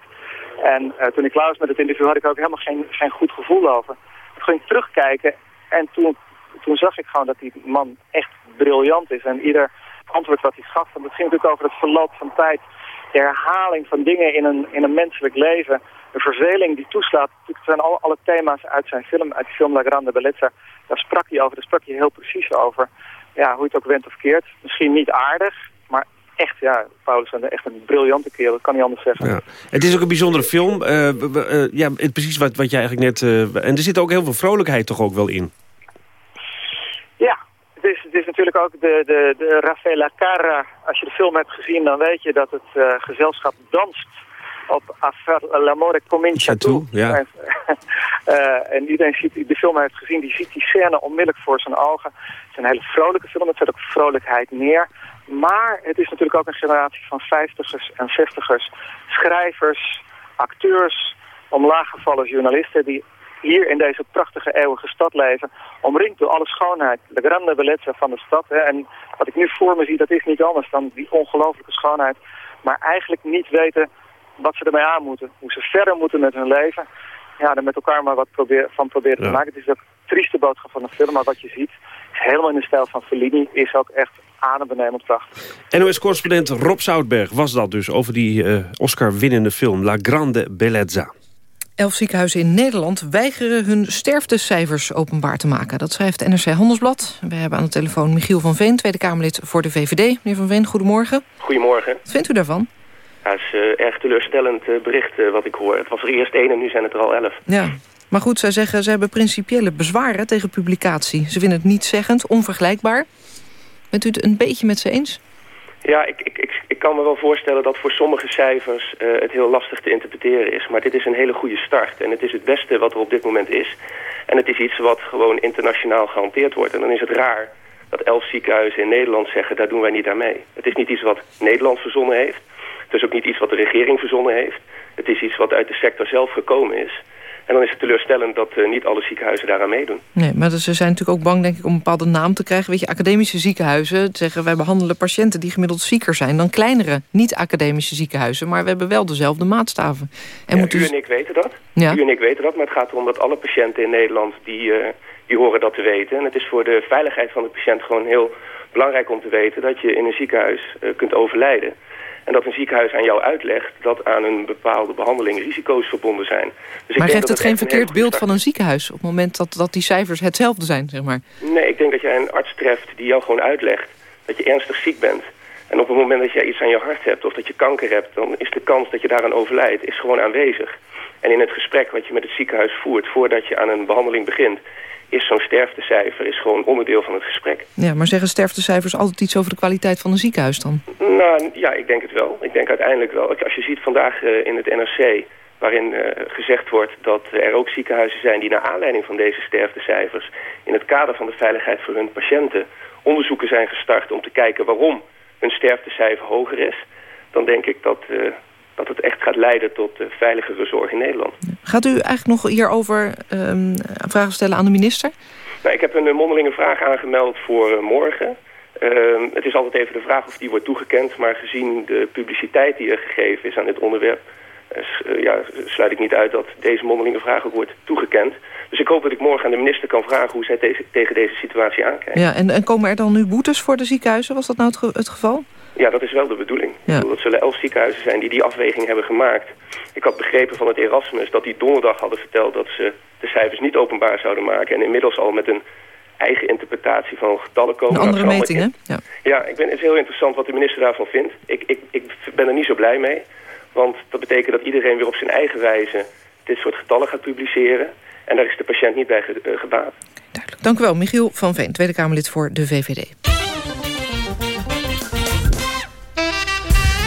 En uh, toen ik klaar met het interview had ik ook helemaal geen, geen goed gevoel over. Ik ging terugkijken en toen, toen zag ik gewoon dat die man echt briljant is. En ieder antwoord wat hij gaf, en dat ging natuurlijk over het verloop van tijd. De herhaling van dingen in een, in een menselijk leven. De verveling die toeslaat. Het zijn alle, alle thema's uit zijn film, uit de film La Grande Bellezza. Daar sprak hij over, daar sprak hij heel precies over. Ja, hoe je het ook went of keert. Misschien niet aardig, maar echt, ja, Paulus is echt een briljante kerel, dat kan niet anders zeggen. Ja. Het is ook een bijzondere film. Uh, uh, ja, precies wat, wat jij eigenlijk net... Uh, en er zit ook heel veel vrolijkheid toch ook wel in. Ja, het is, het is natuurlijk ook de, de, de Raffaella Carra. Als je de film hebt gezien, dan weet je dat het gezelschap danst op L'amore comincia tu. Ja. en iedereen ziet, die de film heeft gezien, die ziet die scène onmiddellijk voor zijn ogen. Het is een hele vrolijke film, het zet ook vrolijkheid neer. Maar het is natuurlijk ook een generatie van vijftigers en zestigers. Schrijvers, acteurs, omlaaggevallen journalisten... die hier in deze prachtige eeuwige stad leven... omringd door alle schoonheid. De grande bellezza van de stad. Hè. En wat ik nu voor me zie, dat is niet anders dan die ongelooflijke schoonheid. Maar eigenlijk niet weten wat ze ermee aan moeten. Hoe ze verder moeten met hun leven. Ja, er met elkaar maar wat probeer, van proberen te maken. Het is ook een trieste boodschap van de film, maar wat je ziet... helemaal in de stijl van Fellini. Is ook echt adembenemend prachtig. NOS-correspondent Rob Zoutberg was dat dus... over die uh, Oscar-winnende film La Grande Bellezza. Elf ziekenhuizen in Nederland weigeren hun sterftecijfers openbaar te maken. Dat schrijft NRC Handelsblad. We hebben aan de telefoon Michiel van Veen, Tweede Kamerlid voor de VVD. Meneer van Veen, goedemorgen. Goedemorgen. Wat vindt u daarvan? Ja, het is uh, erg teleurstellend uh, bericht uh, wat ik hoor. Het was er eerst één en nu zijn het er al elf. Ja, maar goed, zij zeggen ze hebben principiële bezwaren tegen publicatie. Ze vinden het niet zeggend, onvergelijkbaar. Bent u het een beetje met ze eens? Ja, ik, ik, ik, ik kan me wel voorstellen dat voor sommige cijfers uh, het heel lastig te interpreteren is. Maar dit is een hele goede start. En het is het beste wat er op dit moment is. En het is iets wat gewoon internationaal gehanteerd wordt. En dan is het raar dat elf ziekenhuizen in Nederland zeggen... daar doen wij niet aan mee. Het is niet iets wat Nederland verzonnen heeft. Het is ook niet iets wat de regering verzonnen heeft. Het is iets wat uit de sector zelf gekomen is. En dan is het teleurstellend dat uh, niet alle ziekenhuizen daaraan meedoen. Nee, maar ze zijn natuurlijk ook bang denk ik, om een bepaalde naam te krijgen. Weet je, academische ziekenhuizen zeggen... wij behandelen patiënten die gemiddeld zieker zijn... dan kleinere, niet-academische ziekenhuizen. Maar we hebben wel dezelfde maatstaven. En ja, u en ik weten dat. Ja. U en ik weten dat, maar het gaat erom dat alle patiënten in Nederland... die, uh, die horen dat te weten. En het is voor de veiligheid van de patiënt gewoon heel belangrijk om te weten... dat je in een ziekenhuis uh, kunt overlijden. En dat een ziekenhuis aan jou uitlegt dat aan een bepaalde behandeling risico's verbonden zijn. Dus maar geeft het geen verkeerd beeld van een ziekenhuis op het moment dat, dat die cijfers hetzelfde zijn, zeg maar? Nee, ik denk dat jij een arts treft die jou gewoon uitlegt dat je ernstig ziek bent. En op het moment dat jij iets aan je hart hebt of dat je kanker hebt, dan is de kans dat je daaraan overlijdt is gewoon aanwezig. En in het gesprek wat je met het ziekenhuis voert voordat je aan een behandeling begint, is zo'n sterftecijfer is gewoon onderdeel van het gesprek. Ja, maar zeggen sterftecijfers altijd iets over de kwaliteit van een ziekenhuis dan? Nou, ja, ik denk het wel. Ik denk uiteindelijk wel. Als je ziet vandaag uh, in het NRC waarin gezegd wordt dat er ook ziekenhuizen zijn die naar aanleiding van deze sterftecijfers in het kader van de veiligheid voor hun patiënten onderzoeken zijn gestart om te kijken waarom hun sterftecijfer hoger is, dan denk ik dat, dat het echt gaat leiden tot veiligere zorg in Nederland. Gaat u eigenlijk nog hierover um, vragen stellen aan de minister? Nou, ik heb een mondelinge vraag aangemeld voor morgen. Ehm, het is altijd even de vraag of die wordt toegekend, maar gezien de publiciteit die er gegeven is aan dit onderwerp, uh, ja, sluit ik niet uit dat deze mondelinge vraag ook wordt toegekend. Dus ik hoop dat ik morgen aan de minister kan vragen hoe zij tegen deze situatie aankijkt. Ja, en, en, komen er dan nu boetes voor de ziekenhuizen? Was dat nou het, het geval? Ja, dat is wel de bedoeling. Ja. Dat zullen elf ziekenhuizen zijn die die afweging hebben gemaakt. Ik had begrepen van het Erasmus dat die donderdag hadden verteld dat ze de cijfers niet openbaar zouden maken. En inmiddels al met een eigen interpretatie van getallen komen. Een andere meting, hè? Ja. ja, ik ben, het is heel interessant wat de minister daarvan vindt. Ik, ik, ik ben er niet zo blij mee. Want dat betekent dat iedereen weer op zijn eigen wijze dit soort getallen gaat publiceren. En daar is de patiënt niet bij ge, uh, gebaat. Duidelijk. Dank u wel, Michiel van Veen, Tweede Kamerlid voor de VVD.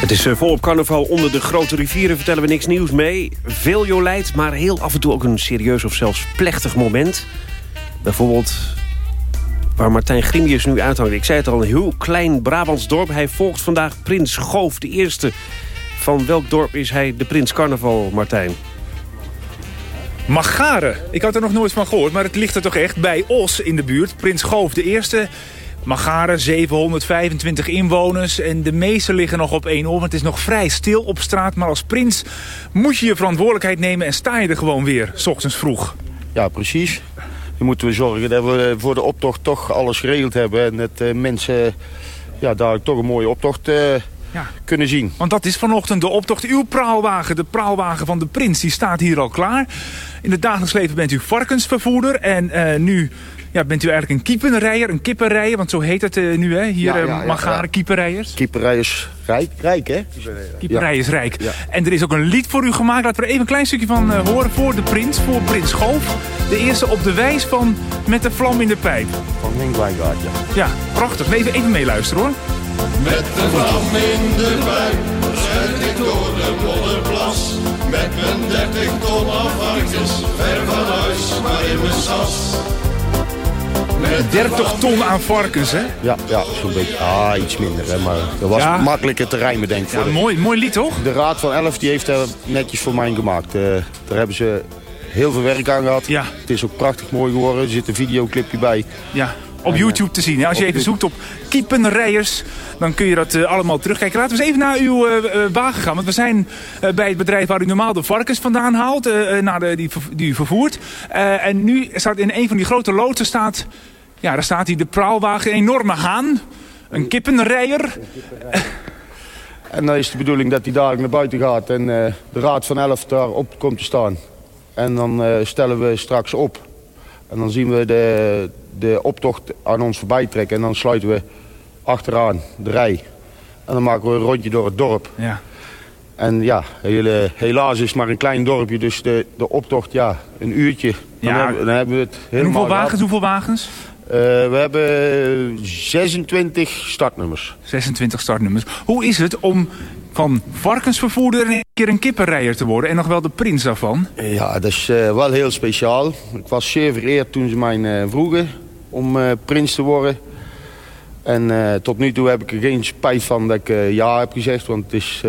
Het is eh, volop carnaval onder de grote rivieren, vertellen we niks nieuws mee. Veel jolijt, maar heel af en toe ook een serieus of zelfs plechtig moment. Bijvoorbeeld waar Martijn Grimius nu uithangt. Ik zei het al, een heel klein Brabants dorp. Hij volgt vandaag Prins Goof, de eerste. Van welk dorp is hij de Prins Carnaval, Martijn? Magare. Ik had er nog nooit van gehoord, maar het ligt er toch echt bij Os in de buurt. Prins Goof, de eerste. Magare, 725 inwoners en de meeste liggen nog op één oor. Want het is nog vrij stil op straat, maar als prins moet je je verantwoordelijkheid nemen... en sta je er gewoon weer, s ochtends vroeg. Ja, precies. Dan moeten we zorgen dat we voor de optocht toch alles geregeld hebben... en dat uh, mensen ja, daar toch een mooie optocht uh, ja. kunnen zien. Want dat is vanochtend de optocht. Uw praalwagen, de praalwagen van de prins, die staat hier al klaar. In het dagelijks leven bent u varkensvervoerder en uh, nu ja, bent u eigenlijk een kiepenrijer, een kippenrijer, want zo heet het uh, nu, hè? Hier, ja, ja, uh, Magare, rijk, rijk, hè? Kiepenrijers rijk. En er is ook een lied voor u gemaakt. Laten we er even een klein stukje van uh, horen voor de prins, voor Prins Goof. De eerste op de wijs van Met de vlam in de pijp. Van Henk Wijngaard, ja. Ja, prachtig. Even, even meeluisteren, hoor. Met de vlam in de pijp, schuit ik door de modderplas. Met mijn dertig ton afvarkens, ver van huis, maar in mijn sas. 30 ton aan varkens, hè? Ja, ja zo'n beetje. Ah, iets minder, hè. Maar dat was ja. makkelijker te rijmen, denk ik. Ja, mooi, mooi lied, toch? De Raad van Elf die heeft er netjes voor mij gemaakt. Uh, daar hebben ze heel veel werk aan gehad. Ja. Het is ook prachtig mooi geworden. Er zit een videoclipje bij. Ja, op YouTube te zien. Als je even zoekt op kiepenrijers, dan kun je dat uh, allemaal terugkijken. Laten we eens even naar uw uh, wagen gaan. Want we zijn uh, bij het bedrijf waar u normaal de varkens vandaan haalt. naar de, die, die u vervoert. en nu staat in een van die grote loodsen staat... Ja, daar staat hij, de praalwagen, een enorme haan. Een kippenrijer. En dan is de bedoeling dat hij dadelijk naar buiten gaat en de raad van elf daarop komt te staan. En dan stellen we straks op. En dan zien we de, de optocht aan ons voorbij trekken. En dan sluiten we achteraan de rij. En dan maken we een rondje door het dorp. Ja. En ja, hele, helaas is het maar een klein dorpje. Dus de, de optocht, ja, een uurtje. Dan, ja. hebben, dan hebben we het helemaal en hoeveel wagens, hoeveel wagens? Uh, we hebben 26 startnummers. 26 startnummers. Hoe is het om van varkensvervoerder een keer een kippenrijer te worden... en nog wel de prins daarvan? Ja, dat is uh, wel heel speciaal. Ik was zeer vereerd toen ze mij uh, vroegen om uh, prins te worden. En tot nu toe heb ik er geen spijt van dat ik ja heb gezegd... want het is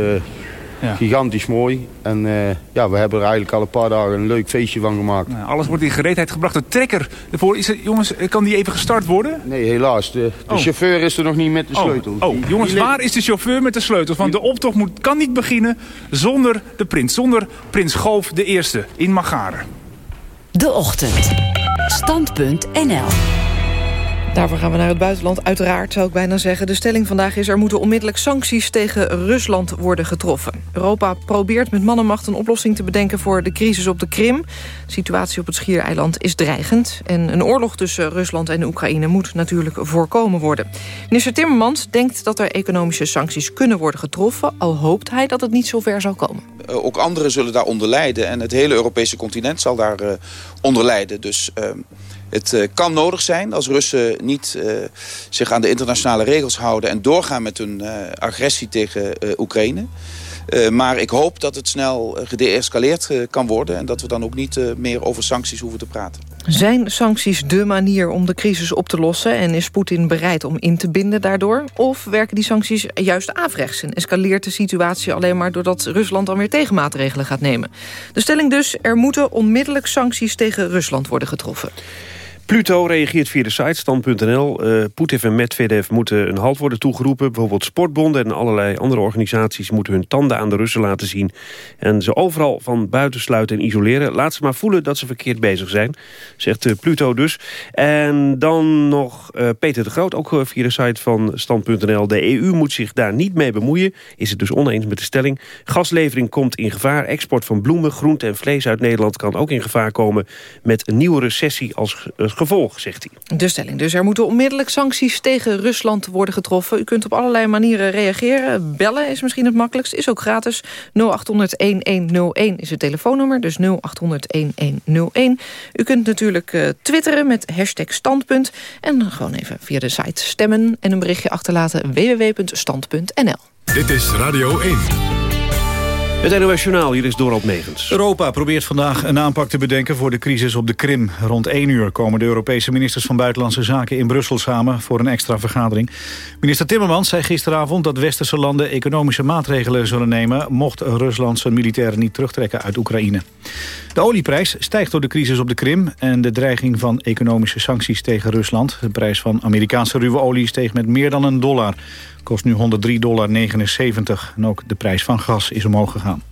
ja. Gigantisch mooi. En uh, ja, we hebben er eigenlijk al een paar dagen een leuk feestje van gemaakt. Nou, alles wordt in gereedheid gebracht. De trekker ervoor, is er, jongens, kan die even gestart worden? Nee, helaas. De, de oh. chauffeur is er nog niet met de oh. sleutel. Oh, oh. jongens, waar is de chauffeur met de sleutel? Want de optocht moet, kan niet beginnen zonder de prins. Zonder prins Golf de Eerste in Magare. De Ochtend. Standpunt NL. Daarvoor gaan we naar het buitenland. Uiteraard zou ik bijna zeggen. De stelling vandaag is er moeten onmiddellijk sancties tegen Rusland worden getroffen. Europa probeert met mannenmacht een oplossing te bedenken voor de crisis op de Krim. De situatie op het Schiereiland is dreigend. En een oorlog tussen Rusland en Oekraïne moet natuurlijk voorkomen worden. Minister Timmermans denkt dat er economische sancties kunnen worden getroffen... al hoopt hij dat het niet zo ver zal komen. Uh, ook anderen zullen daar onder lijden en het hele Europese continent zal daar uh, onder lijden. Dus... Uh, het uh, kan nodig zijn als Russen niet uh, zich aan de internationale regels houden... en doorgaan met hun uh, agressie tegen Oekraïne. maar ik hoop dat het snel gedeescaleerd kan worden... en dat we dan ook niet meer over sancties hoeven te praten. Zijn sancties de manier om de crisis op te lossen... en is Poetin bereid om in te binden daardoor? Of werken die sancties juist averechts... en escaleert de situatie alleen maar doordat Rusland dan weer tegenmaatregelen gaat nemen? De stelling dus, er moeten onmiddellijk sancties tegen Rusland worden getroffen. Pluto reageert via de site stand.nl. Uh, Poetin en Medvedev moeten een halt worden toegeroepen. Bijvoorbeeld sportbonden en allerlei andere organisaties... moeten hun tanden aan de Russen laten zien. En ze overal van buiten sluiten en isoleren. Laat ze maar voelen dat ze verkeerd bezig zijn. Zegt uh, Pluto dus. En dan nog uh, Peter de Groot, ook via de site van stand.nl. De EU moet zich daar niet mee bemoeien. Is het dus oneens met de stelling. Gaslevering komt in gevaar. Export van bloemen, groente en vlees uit Nederland... kan ook in gevaar komen met een nieuwe recessie als gevolg, zegt hij. De stelling dus. Er moeten onmiddellijk sancties tegen Rusland worden getroffen. U kunt op allerlei manieren reageren. Bellen is misschien het makkelijkst, is ook gratis. 0800-1101 is het telefoonnummer, dus 0800-1101. U kunt natuurlijk uh, twitteren met hashtag standpunt. En gewoon even via de site stemmen en een berichtje achterlaten www.stand.nl. Dit is Radio 1. Het NOS Journaal, hier is Dorald Megens. Europa probeert vandaag een aanpak te bedenken voor de crisis op de Krim. Rond 1 uur komen de Europese ministers van Buitenlandse Zaken in Brussel samen voor een extra vergadering. Minister Timmermans zei gisteravond dat westerse landen economische maatregelen zullen nemen... mocht Rusland zijn militairen niet terugtrekken uit Oekraïne. De olieprijs stijgt door de crisis op de Krim en de dreiging van economische sancties tegen Rusland. De prijs van Amerikaanse ruwe olie steeg met meer dan een dollar kost nu 103,79 dollar. En ook de prijs van gas is omhoog gegaan.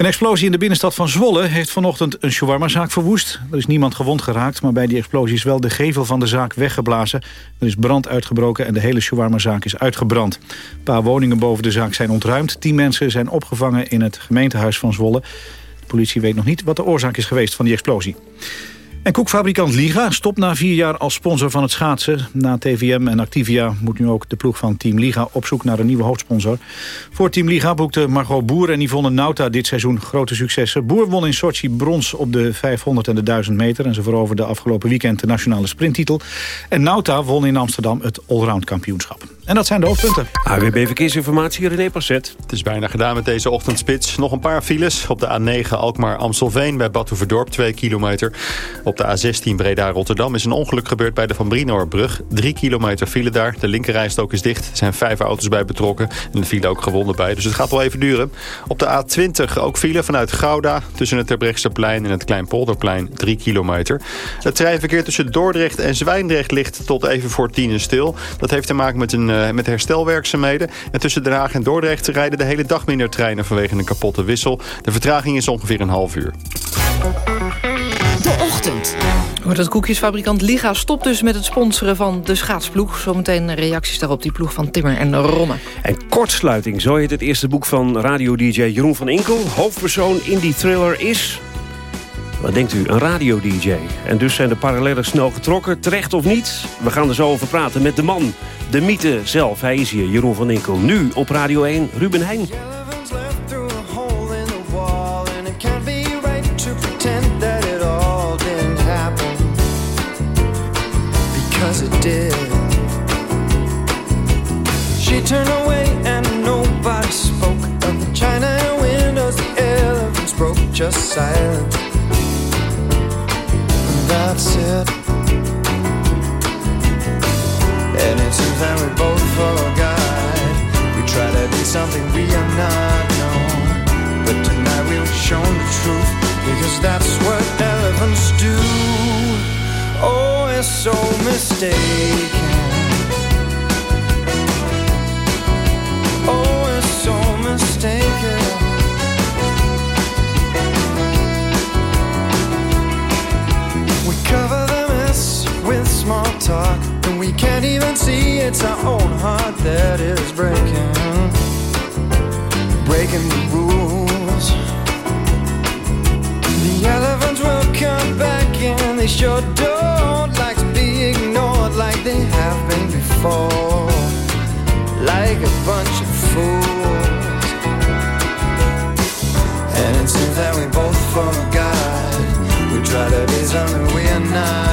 Een explosie in de binnenstad van Zwolle heeft vanochtend een shawarma-zaak verwoest. Er is niemand gewond geraakt, maar bij die explosie is wel de gevel van de zaak weggeblazen. Er is brand uitgebroken en de hele shawarma-zaak is uitgebrand. Een paar woningen boven de zaak zijn ontruimd. Tien mensen zijn opgevangen in het gemeentehuis van Zwolle. De politie weet nog niet wat de oorzaak is geweest van die explosie. En koekfabrikant Liga stopt na vier jaar als sponsor van het schaatsen. Na TVM en Activia moet nu ook de ploeg van Team Liga op zoek naar een nieuwe hoofdsponsor. Voor Team Liga boekte Margot Boer en Yvonne Nauta dit seizoen grote successen. Boer won in Sochi brons op de 500 en de 1000 meter... en ze veroverde afgelopen weekend de nationale sprinttitel. En Nauta won in Amsterdam het allround kampioenschap. En dat zijn de hoofdpunten. AWB Verkeersinformatie, René Passet. Het is bijna gedaan met deze ochtendspits. Nog een paar files op de A9 Alkmaar-Amstelveen... bij Badhoevedorp, 2 kilometer. Op de A16 Breda-Rotterdam is een ongeluk gebeurd bij de Van Brinoorbrug. 3 kilometer file daar. De linkerrijstok is dicht. Er zijn vijf auto's bij betrokken. En er vielen ook gewonden bij. Dus het gaat wel even duren. Op de A20 ook file vanuit Gouda... tussen het Terbrechtseplein en het Kleinpolderplein, 3 kilometer. Het treinverkeer tussen Dordrecht en Zwijndrecht ligt tot even voor tien stil. Dat heeft te maken met een eh, met herstelwerkzaamheden. En tussen Den Haag en Dordrecht rijden de hele dag minder treinen vanwege een kapotte wissel. De vertraging is ongeveer een half uur. Ochtend. Dat koekjesfabrikant Liga stopt dus met het sponsoren van de schaatsploeg. Zometeen reacties daarop die ploeg van Timmer en Romme. En kortsluiting, zo heet het eerste boek van radio-dj Jeroen van Inkel. Hoofdpersoon in die thriller is wat denkt u, een radio-dj. En dus zijn de parallellen snel getrokken, terecht of niet? We gaan er zo over praten met de man, de mythe zelf. Hij is hier, Jeroen van Inkel. Nu op Radio 1, Ruben Heijn. Turned away and nobody spoke of the china windows, the elephants broke, just silence. that's it. And it seems that we both forgot. We try to be something we are not known. But tonight we've shown the truth because that's what elephants do. Oh, it's so mistaken. It's our own heart that is breaking. Breaking the rules. The elephants will come back and they sure don't like to be ignored like they have been before. Like a bunch of fools. And it seems that we both forgot. We try to be something we are not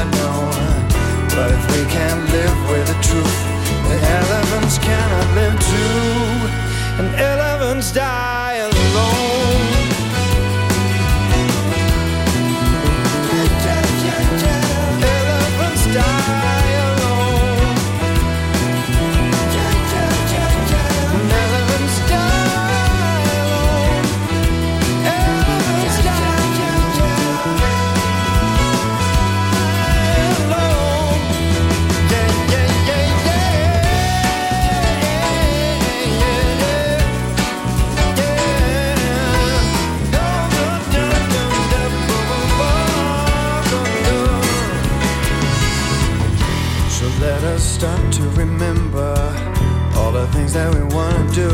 start to remember all the things that we wanna do.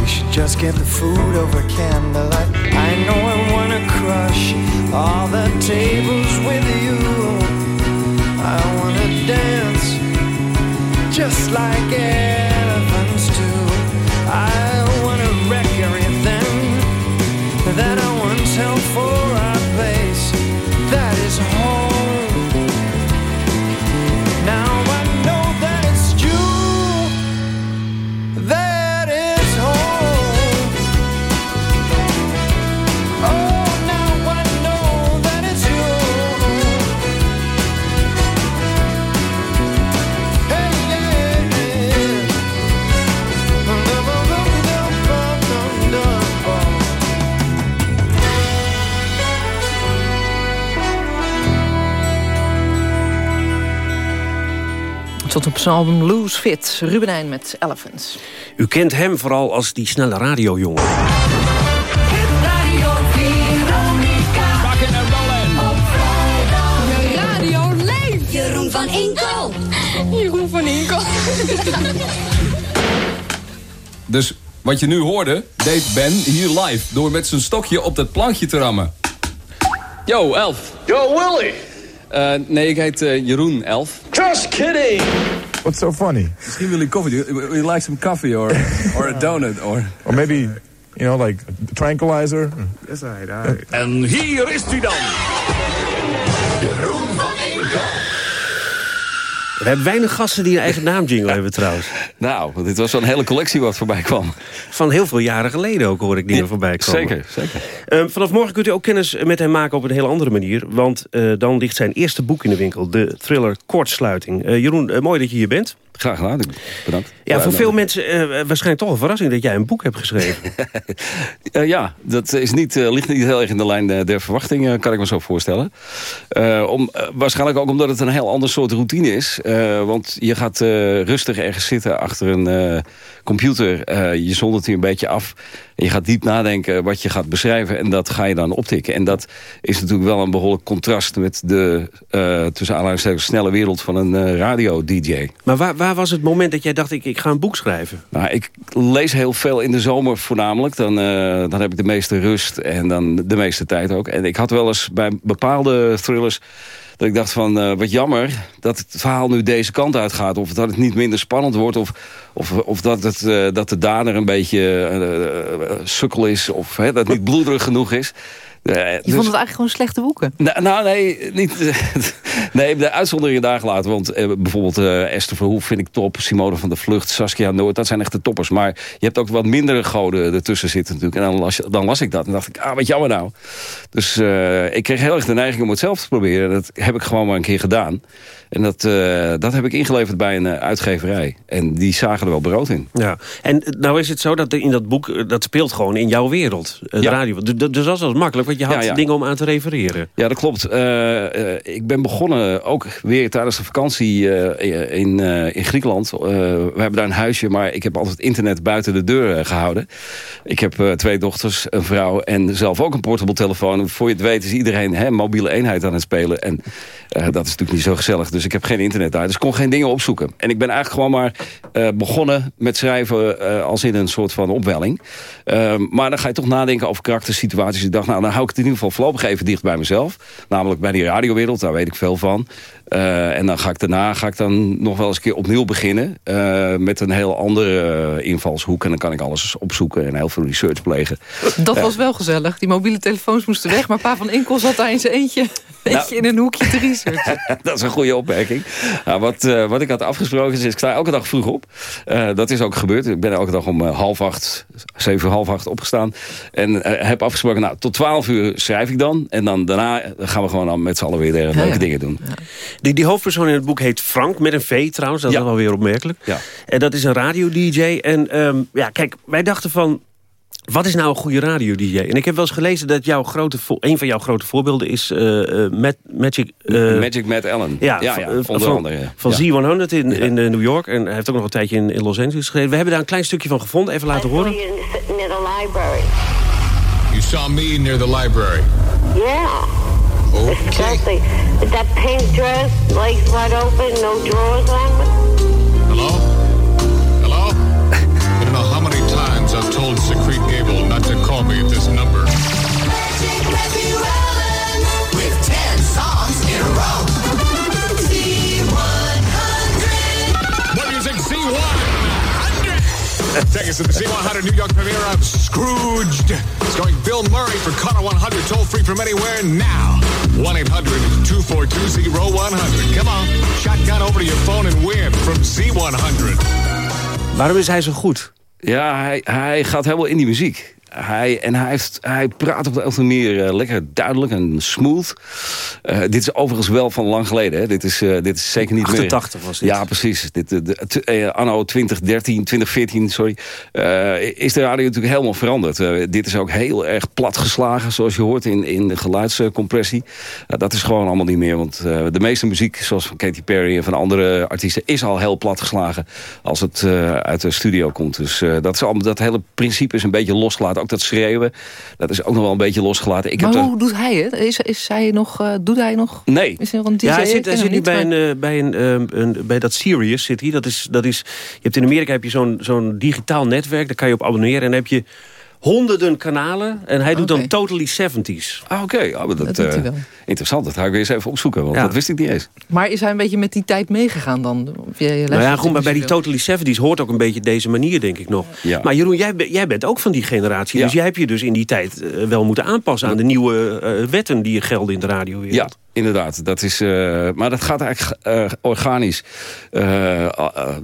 We should just get the food over candlelight. I know I wanna crush all the tables with you. I wanna dance just like elephants do. I wanna wreck everything that I once held for zijn album Loose Fit. Rubenijn met Elephants. U kent hem vooral als die snelle radiojongen. Radio Veronica. Op vrijdag. De radio leeft. Jeroen van Inkel. Jeroen van Inkel. Dus wat je nu hoorde, deed Ben hier live... door met zijn stokje op dat plankje te rammen. Yo, Elf. Yo, Willy. Eh, nee, ik heet eh, Jeroen Elf. Just kidding. What's so funny? Misschien wil hij koffie. Would you like some coffee or, or a donut? Or, Or maybe, you know, like a tranquilizer. That's right, all right. En hier is hij dan. We hebben weinig gasten die een eigen naamjingle hebben trouwens. Nou, dit was zo'n hele collectie wat voorbij kwam. Van heel veel jaren geleden ook hoor ik die er voorbij komen. Zeker, zeker. Ehm, vanaf morgen kunt u ook kennis met hem maken op een hele andere manier. Want eh, dan ligt zijn eerste boek in de winkel. De thriller Kortsluiting. Eh, Jeroen, eh, mooi dat je hier bent. Graag gedaan, bedankt. Ja, voor veel mensen eh, waarschijnlijk toch een verrassing dat jij een boek hebt geschreven. Eh, ja, dat is niet, eh, ligt niet heel erg in de lijn der verwachting, eh, kan ik me zo voorstellen. Om, waarschijnlijk ook omdat het een heel ander soort routine is. Want je gaat rustig ergens zitten achter een computer. Je zondert hier een beetje af. En je gaat diep nadenken wat je gaat beschrijven. En dat ga je dan optikken. En dat is natuurlijk wel een behoorlijk contrast... met de eh, tussen aanhalingstekens snelle wereld van een eh, radio-dj. Maar waar, waar was het moment dat jij dacht, ik, ik ga een boek schrijven? Nou, ik lees heel veel in de zomer voornamelijk. Dan, eh, dan heb ik de meeste rust en dan de meeste tijd ook. En ik had wel eens bij bepaalde thrillers... dat ik dacht van, eh, wat jammer dat het verhaal nu deze kant uit gaat. Of dat het niet minder spannend wordt. Of, of, of dat, het, eh, dat de dader een beetje eh, sukkel is. Of hè, dat het niet bloederig genoeg is. Eh, Je dus- vond het eigenlijk gewoon slechte boeken. nou, nou, nee, niet, nee, de uitzonderingen daar gelaten. Want eh, bijvoorbeeld eh, Esther Verhoef vind ik top. Simone van der Vlucht, Saskia Noord, dat zijn echt de toppers. Maar je hebt ook wat mindere goden ertussen zitten natuurlijk. En dan las, dan las ik dat en dacht ik, ah, wat jammer nou. Dus eh, ik kreeg heel erg de neiging om het zelf te proberen. Dat heb ik gewoon maar een keer gedaan. En dat, eh, dat heb ik ingeleverd bij een eh, uitgeverij. En die zagen er wel brood in. Ja, en nou is het zo dat in dat boek, eh, dat speelt gewoon in jouw wereld. eh, Ja. radio. Dus, dus dat was makkelijk, want je had Ja, ja. dingen om aan te refereren. Ja, dat klopt. Eh, eh, ik ben begonnen ook weer tijdens de vakantie eh, in, eh, in Griekenland. Eh, we hebben daar een huisje, maar ik heb altijd internet buiten de deur eh, gehouden. Ik heb eh, twee dochters, een vrouw en zelf ook een portable telefoon. Voor je het weet is iedereen hè, mobiele eenheid aan het spelen. En eh, dat is natuurlijk niet zo gezellig. Dus ik heb geen internet daar. Dus ik kon geen dingen opzoeken. En ik ben eigenlijk gewoon maar eh, begonnen met schrijven eh, als in een soort van opwelling. Ehm, maar dan ga je toch nadenken over karaktersituaties. Ik dacht, nou, dan hou ik het in ieder geval voorlopig even dicht bij mezelf. Namelijk bij die radiowereld, daar weet ik veel van. Eh, en dan ga ik daarna ga ik dan nog wel eens een keer opnieuw beginnen. eh, met een heel andere eh, invalshoek. En dan kan ik alles opzoeken en heel veel research plegen. Dat Ja. was wel gezellig. Die mobiele telefoons moesten weg. Maar pa van Inkel zat daar in zijn eentje, Nou. eentje in een hoekje te researchen. dat is een goede opmerking. Nou, wat, wat ik had afgesproken is, ik sta elke dag vroeg op. Dat is ook gebeurd. Ik ben elke dag om half acht, zeven, half acht opgestaan. En heb afgesproken, nou, tot twaalf uur schrijf ik dan. En dan daarna gaan we gewoon dan met z'n allen weer leuke ja. dingen doen. Die, die hoofdpersoon in het boek heet Frank, met een V trouwens. Dat is wel weer opmerkelijk. Ja. En dat is een radio-dj. En ehm, ja, kijk, wij dachten van... Wat is nou een goede radio-dj? En ik heb wel eens gelezen dat jouw grote een van jouw grote voorbeelden is eh, eh, Matt- Magic... eh, Magic Matt Allen. Ja, ja, van- ja, onder van, andere. ja. Van Ja. Z100 in, in New York. En hij heeft ook nog een tijdje in, in Los Angeles geschreven. We hebben daar een klein stukje van gevonden. Even laten horen. near the library. You saw me near the library. Yeah. Especially that pink dress, legs wide open, no drawers on. Hello? Hello? I don't know how many times I've told Secrete Gable not to call me at this number. Take us to the Z100 New York premiere of Scrooged. It's going Bill Murray for Connor 100, toll free from anywhere now. 1 800 242 0100. Come on, shotgun over to your phone and win from Z100. Waarom is hij zo goed? Ja, hij, hij gaat helemaal in die muziek. Hij, en hij, heeft, hij praat op de andere manier eh, lekker duidelijk en smooth. Eh, dit is overigens wel van lang geleden. Hè. Dit, is, eh, dit is zeker niet 88 meer... was dit. Ja, precies. Dit, de, de- anno 2013, 2014, sorry. is de radio natuurlijk helemaal veranderd. Dit is ook heel erg plat geslagen, zoals je hoort in, in de geluidscompressie. Dat is gewoon allemaal niet meer. Want de meeste muziek, zoals van Katy Perry en van andere artiesten... is al heel plat geslagen als het uit de studio komt. Dus dat, is dat hele principe is een beetje losgelaten. Ook dat schreeuwen, dat is ook nog wel een beetje losgelaten. Ik maar heb er- hoe doet hij het? Is, is hij nog, eh, doet hij nog? Nee. Is hij nog een DJ? Ja, hij zit, hij zit nu niet, bij, maar- een, eh, bij, een, ehm, een, bij dat Sirius zit hij. Dat is, dat is, je hebt in Amerika heb je zo'n zo'n digitaal netwerk. Daar kan je op abonneren. En dan heb je honderden kanalen. En hij doet dan Totally 70s. Ah, oké. Maar dat, Dat doet hij eh, wel. Interessant, dat ga ik weer eens even opzoeken. Want Ja. dat wist ik niet eens. Maar is hij een beetje met die tijd meegegaan dan? Of je, je Nou ja, goed, maar bij die. Totally 70s hoort ook een beetje deze manier, denk ik nog. Ja. Maar Jeroen, jij, jij bent ook van die generatie. Ja. Dus jij hebt je dus in die tijd eh, wel moeten aanpassen... aan de nieuwe eh, wetten die gelden in de radiowereld. Ja, inderdaad. Dat is, eh, maar dat gaat eigenlijk eh, organisch. Eh,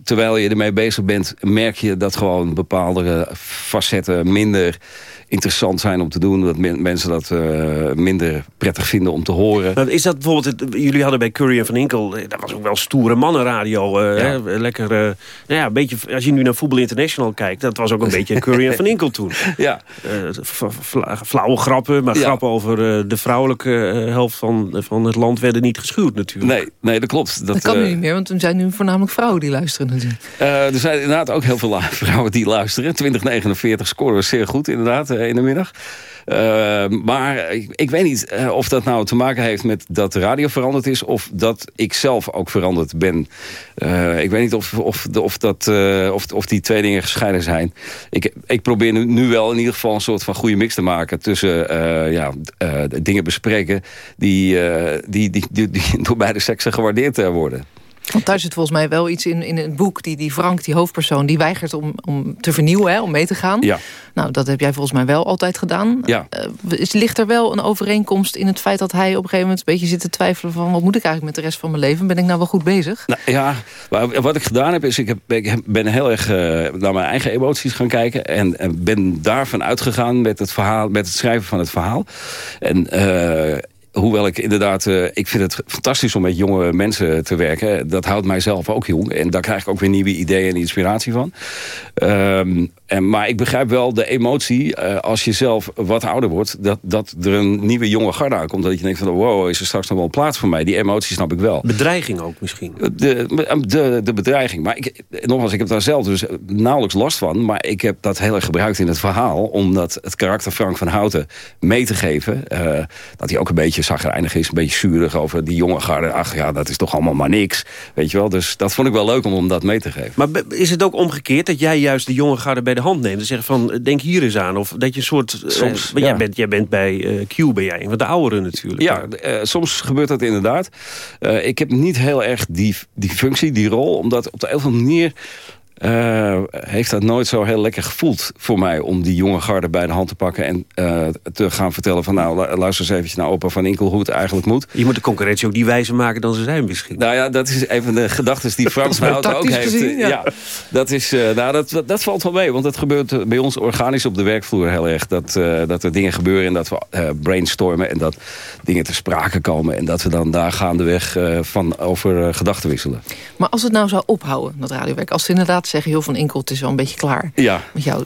terwijl je ermee bezig bent, merk je dat gewoon bepaalde facetten minder interessant zijn om te doen. Dat men- mensen dat eh, minder prettig vinden om te horen. Is dat bijvoorbeeld, het- jullie hadden bij Curry en Van Inkel, eh, dat was ook wel stoere mannenradio. eh, Ja. hè, lekker, eh, nou ja, een beetje, als je nu naar Voetbal International kijkt, dat was ook een beetje Curry en Van Inkel toen. Ja. Eh, flauwe grappen, maar Ja. grappen over eh, de vrouwelijke helft van, van het land werden niet geschuwd natuurlijk. Nee, nee, dat klopt. Dat kan nu niet meer, want er zijn nu voornamelijk vrouwen die luisteren natuurlijk. Eh, er zijn inderdaad ook heel veel vrouwen die luisteren. 2049 scoren we zeer goed inderdaad in de middag. Eh, maar ik, ik weet niet eh, of dat nou te maken heeft met dat de radio veranderd is... of dat ik zelf ook veranderd ben. Eh, ik weet niet of, of, of, dat, eh, of, of die twee dingen gescheiden zijn. Ik, ik probeer nu, wel in ieder geval een soort van goede mix te maken... tussen eh, ja, eh, dingen bespreken die, eh, die, die, die, die door beide seksen gewaardeerd eh, worden. Want daar zit volgens mij wel iets in, in het boek. Die, die Frank, die hoofdpersoon, die weigert om, om te vernieuwen, hè, om mee te gaan. Ja. Nou, dat heb jij volgens mij wel altijd gedaan. Ja. Eh, is, ligt er wel een overeenkomst in het feit dat hij op een gegeven moment... een beetje zit te twijfelen van... wat moet ik eigenlijk met de rest van mijn leven? Ben ik nou wel goed bezig? Nou, ja, maar wat ik gedaan heb is, ik, heb, ik ben heel erg eh, naar mijn eigen emoties gaan kijken. En, en ben daarvan uitgegaan met het, verhaal, met het schrijven van het verhaal. En eh, hoewel ik inderdaad, eh, ik vind het fantastisch om met jonge mensen te werken. Dat houdt mijzelf ook jong. En daar krijg ik ook weer nieuwe ideeën en inspiratie van. Ehm, en, maar ik begrijp wel de emotie eh, als je zelf wat ouder wordt. Dat, dat er een nieuwe jonge garde aankomt. Dat je denkt van wow, is er straks nog wel plaats voor mij. Die emotie snap ik wel. Bedreiging ook misschien. De, de, de bedreiging. Maar ik, nogmaals, ik heb daar zelf dus nauwelijks last van. Maar ik heb dat heel erg gebruikt in het verhaal. Om dat, het karakter Frank van Houten mee te geven. eh, dat hij ook een beetje zagrijnig is. Een beetje zuurig over die jonge garde. Ach ja, dat is toch allemaal maar niks. Weet je wel. Dus dat vond ik wel leuk om, om dat mee te geven. Maar is het ook omgekeerd dat jij juist de jonge garde bij de hand neemt... en zegt van, eh, denk hier eens aan. Of dat je een soort... eh, Soms, maar jij, bent, jij bent bij eh, Q, ben jij een van de ouderen natuurlijk. Ja, eh, soms gebeurt dat inderdaad. Eh, ik heb niet heel erg die, die functie, die rol. Omdat op de een of andere manier... eh, heeft dat nooit zo heel lekker gevoeld voor mij... om die jonge garde bij de hand te pakken... en eh, te gaan vertellen van... nou, lu- luister eens eventjes naar opa Van Inkel... hoe het eigenlijk moet. Je moet de concurrentie ook die wijzer maken dan ze zijn misschien. Nou ja, dat is een van de gedachten die Frans van Houten ook heeft. gezien, ja. ja. dat, is, eh, nou, dat, dat, dat valt wel mee. Want dat gebeurt eh, bij ons organisch op de werkvloer heel erg. Dat, eh, dat er dingen gebeuren en dat we eh, brainstormen... en dat dingen te sprake komen... en dat we dan daar gaandeweg eh van over eh, gedachten wisselen. Maar als het nou zou ophouden, dat radiowerk... als ze inderdaad zeggen, heel van Inkel, het is wel een beetje klaar. Ja, Met jou.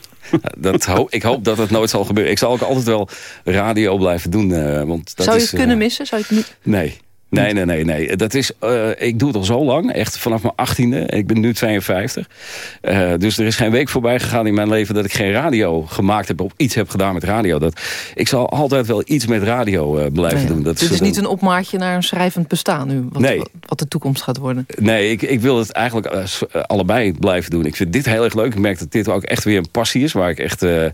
dat hoop, ik hoop dat het nooit zal gebeuren. Ik zal ook altijd wel radio blijven doen. eh, want dat zou je is, het kunnen eh, missen? Zou je het niet... Nee. Nee, nee, nee, nee. Dat is, eh, ik doe het al zo lang, echt vanaf mijn achttiende. Ik ben nu 52. Uh, dus er is geen week voorbij gegaan in mijn leven dat ik geen radio gemaakt heb... of iets heb gedaan met radio. Dat, ik zal altijd wel iets met radio uh, blijven doen. Dat Dit is niet een opmaatje naar een schrijvend bestaan nu. Wat, Nee. wat de toekomst gaat worden. Nee, ik, ik wil het eigenlijk eh, eh, allebei blijven doen. Ik vind dit heel erg leuk. Ik merk dat dit ook echt weer een passie is. Waar ik echt eh,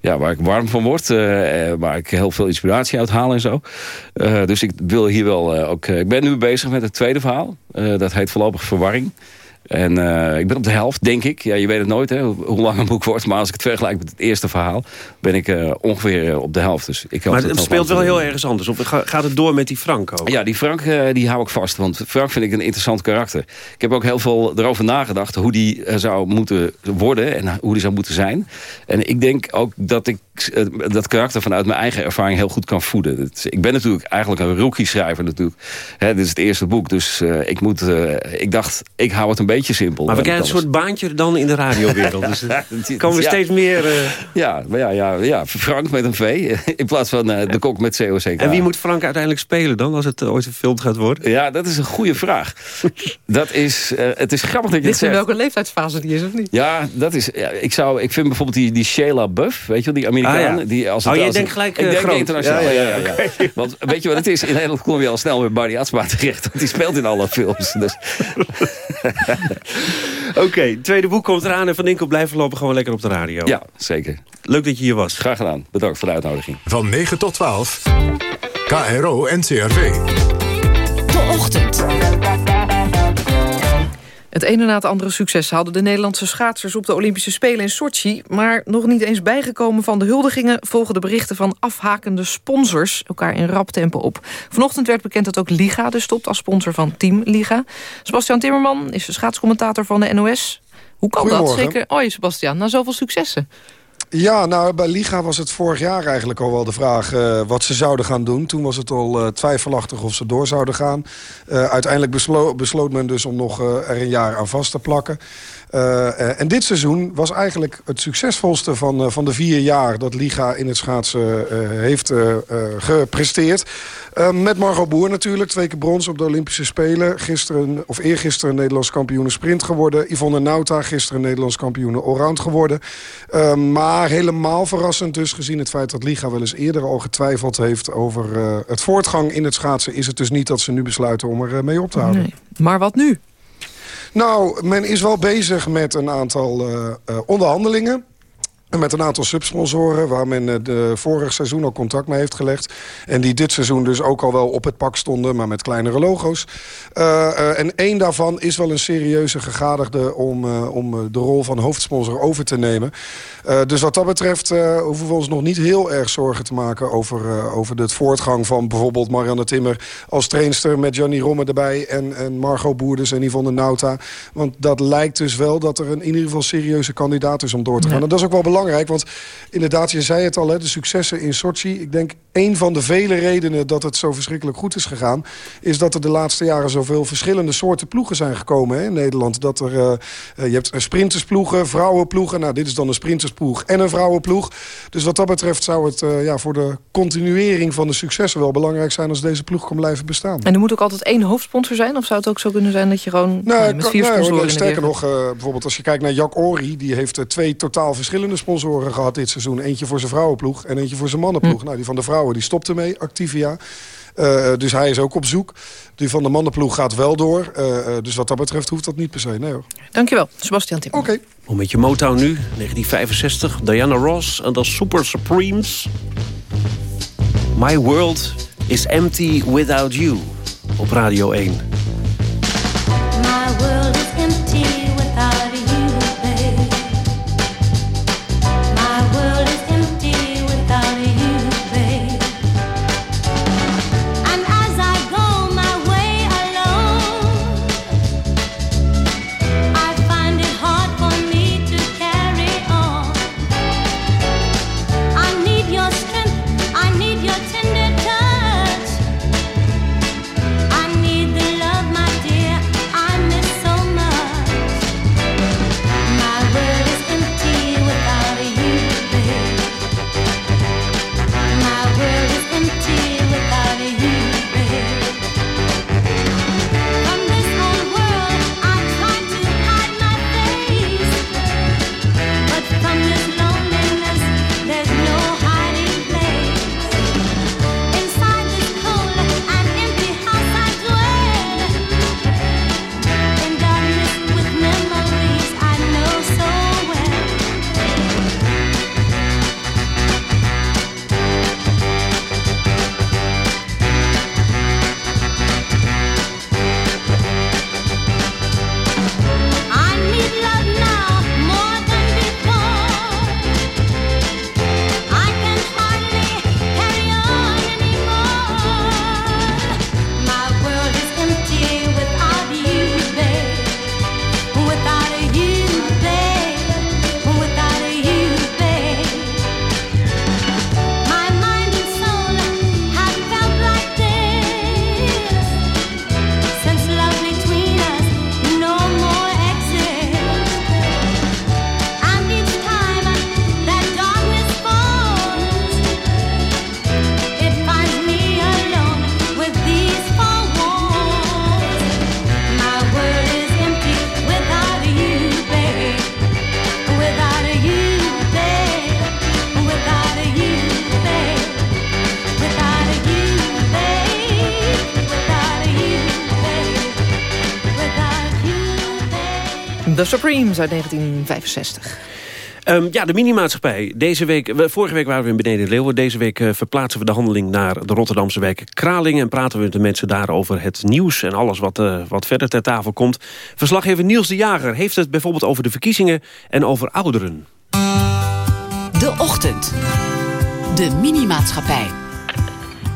ja, waar ik warm van word. waar ik heel veel inspiratie uit haal en zo. Dus ik wil hier wel ook... ik ben nu bezig met het tweede verhaal. Dat heet voorlopig Verwarring. En eh, ik ben op de helft, denk ik. Ja, je weet het nooit, hè, hoe, lang een boek wordt. Maar als ik het vergelijk met het eerste verhaal... ben ik eh, ongeveer eh, op de helft. Dus ik Maar het speelt wel heel ergens anders. Of ga- gaat het door met die Frank ook? Ja, die Frank die hou ik vast. Want Frank vind ik een interessant karakter. Ik heb ook heel veel erover nagedacht hoe die zou moeten worden en hoe die zou moeten zijn. En ik denk ook dat ik dat karakter vanuit mijn eigen ervaring heel goed kan voeden. Ik ben natuurlijk eigenlijk een rookie-schrijver natuurlijk. Hè, dit is het eerste boek, dus eh, ik, moet, eh, ik dacht, ik hou het een beetje simpel. Maar we Eh, krijgen een soort baantje dan in de radiowereld. Dus er komen Ja. steeds meer... eh, Ja, maar ja, ja, ja, Frank met een V in plaats van eh, de kok met COCK. En wie moet Frank uiteindelijk spelen dan, als het eh, ooit gefilmd gaat worden? Ja, dat is een goede vraag. dat is, eh, het is grappig dat je het in welke leeftijdsfase die is of niet? Ja, dat is. Ja, ik, zou, ik vind bijvoorbeeld die, die Sheila Buff, weet je wel, die Amerikaan. Ah, ja. die als Oh, het, jij als denkt het- gelijk, Ik eh, denk groot. internationaal. Ja, Ja, ja. Want weet je wat het is? In Nederland kom je al snel met Barry Atsma terecht. Want die speelt in alle films. Dus. Oké, tweede boek komt eraan en Van Inkel blijft voorlopig gewoon lekker op de radio. Ja, zeker. Leuk dat je hier was. Graag gedaan. Bedankt voor de uitnodiging. Van 9 tot 12. KRO NCRV. De ochtend. Het ene na het andere succes hadden de Nederlandse schaatsers op de Olympische Spelen in Sochi. Maar nog niet eens bijgekomen van de huldigingen volgen de berichten van afhakende sponsors elkaar in rap tempo op. Vanochtend werd bekend dat ook Liga dus stopt als sponsor van Team Liga. Sebastian Timmerman is de schaatscommentator van de NOS. Hoe kan dat? Zeker, oi Sebastian, na zoveel successen. Ja, nou bij Liga was het vorig jaar eigenlijk al wel de vraag eh, wat ze zouden gaan doen. Toen was het al eh, twijfelachtig of ze door zouden gaan. Eh, uiteindelijk beslo- besloot men dus om nog er een jaar aan vast te plakken. Eh, eh, en dit seizoen was eigenlijk het succesvolste van, eh, van de vier jaar... dat Liga in het schaatsen heeft gepresteerd. Met Margot Boer natuurlijk, twee keer brons op de Olympische Spelen. Gisteren, of eergisteren Nederlands kampioen sprint geworden. Yvonne Nauta, gisteren Nederlands kampioen allround geworden. Maar helemaal verrassend dus, gezien het feit dat Liga wel eens eerder al getwijfeld heeft... over het voortgang in het schaatsen, is het dus niet dat ze nu besluiten om er mee op te houden. Nee. Maar wat nu? Nou, men is wel bezig met een aantal eh, eh, onderhandelingen. En Met een aantal subsponsoren waar men eh, de vorig seizoen al contact mee heeft gelegd. En die dit seizoen dus ook al wel op het pak stonden, maar met kleinere logo's. Eh, eh, en één daarvan is wel een serieuze gegadigde om, om de rol van hoofdsponsor over te nemen. Dus wat dat betreft hoeven we ons nog niet heel erg zorgen te maken... over, over de voortgang van bijvoorbeeld Marianne Timmer als trainster... met Johnny Romme erbij en, en Margot Boerders en Yvonne Nauta. Want dat lijkt dus wel dat er een, in ieder geval serieuze kandidaat is om door te gaan. En dat is ook wel belangrijk, want inderdaad, je zei het al... Hè, de successen in Sochi. Ik denk een van de vele redenen dat het zo verschrikkelijk goed is gegaan... is dat er de laatste jaren zoveel verschillende soorten ploegen zijn gekomen hè, in Nederland. Dat er, eh, eh, je hebt sprintersploegen, vrouwenploegen. Nou, dit is dan een sprintersploeg en een vrouwenploeg. Dus wat dat betreft zou het eh, ja, voor de continuering van de successen... wel belangrijk zijn als deze ploeg kan blijven bestaan. En er moet ook altijd één hoofdsponsor zijn? Of zou het ook zo kunnen zijn dat je gewoon nou, met kan- vier nee, hoor, de sterker nog, bijvoorbeeld als je kijkt naar Jack Ori... die heeft twee totaal verschillende sponsoren gehad dit seizoen. Eentje voor zijn vrouwenploeg en eentje voor zijn mannenploeg. Nou, die van de vrouwen die stopte mee, Activia. Eh, dus hij is ook op zoek. Die van de mannenploeg gaat wel door. Eh, eh, dus wat dat betreft hoeft dat niet per se. Nee hoor. Dankjewel, Sebastian Timmerman. Oké. Met je Motown nu, 1965, Diana Ross en de Super Supremes. My World is Empty Without You op Radio 1. Supremes uit 1965. Ehm, ja, de minimaatschappij. Deze week, we- vorige week waren we in Beneden Leeuwen. Deze week eh, verplaatsen we de handeling naar de Rotterdamse wijk Kralingen... en praten we met de mensen daar over het nieuws... en alles wat, eh, wat verder ter tafel komt. Verslaggever Niels de Jager heeft het bijvoorbeeld over de verkiezingen... en over ouderen. De Ochtend. De Minimaatschappij.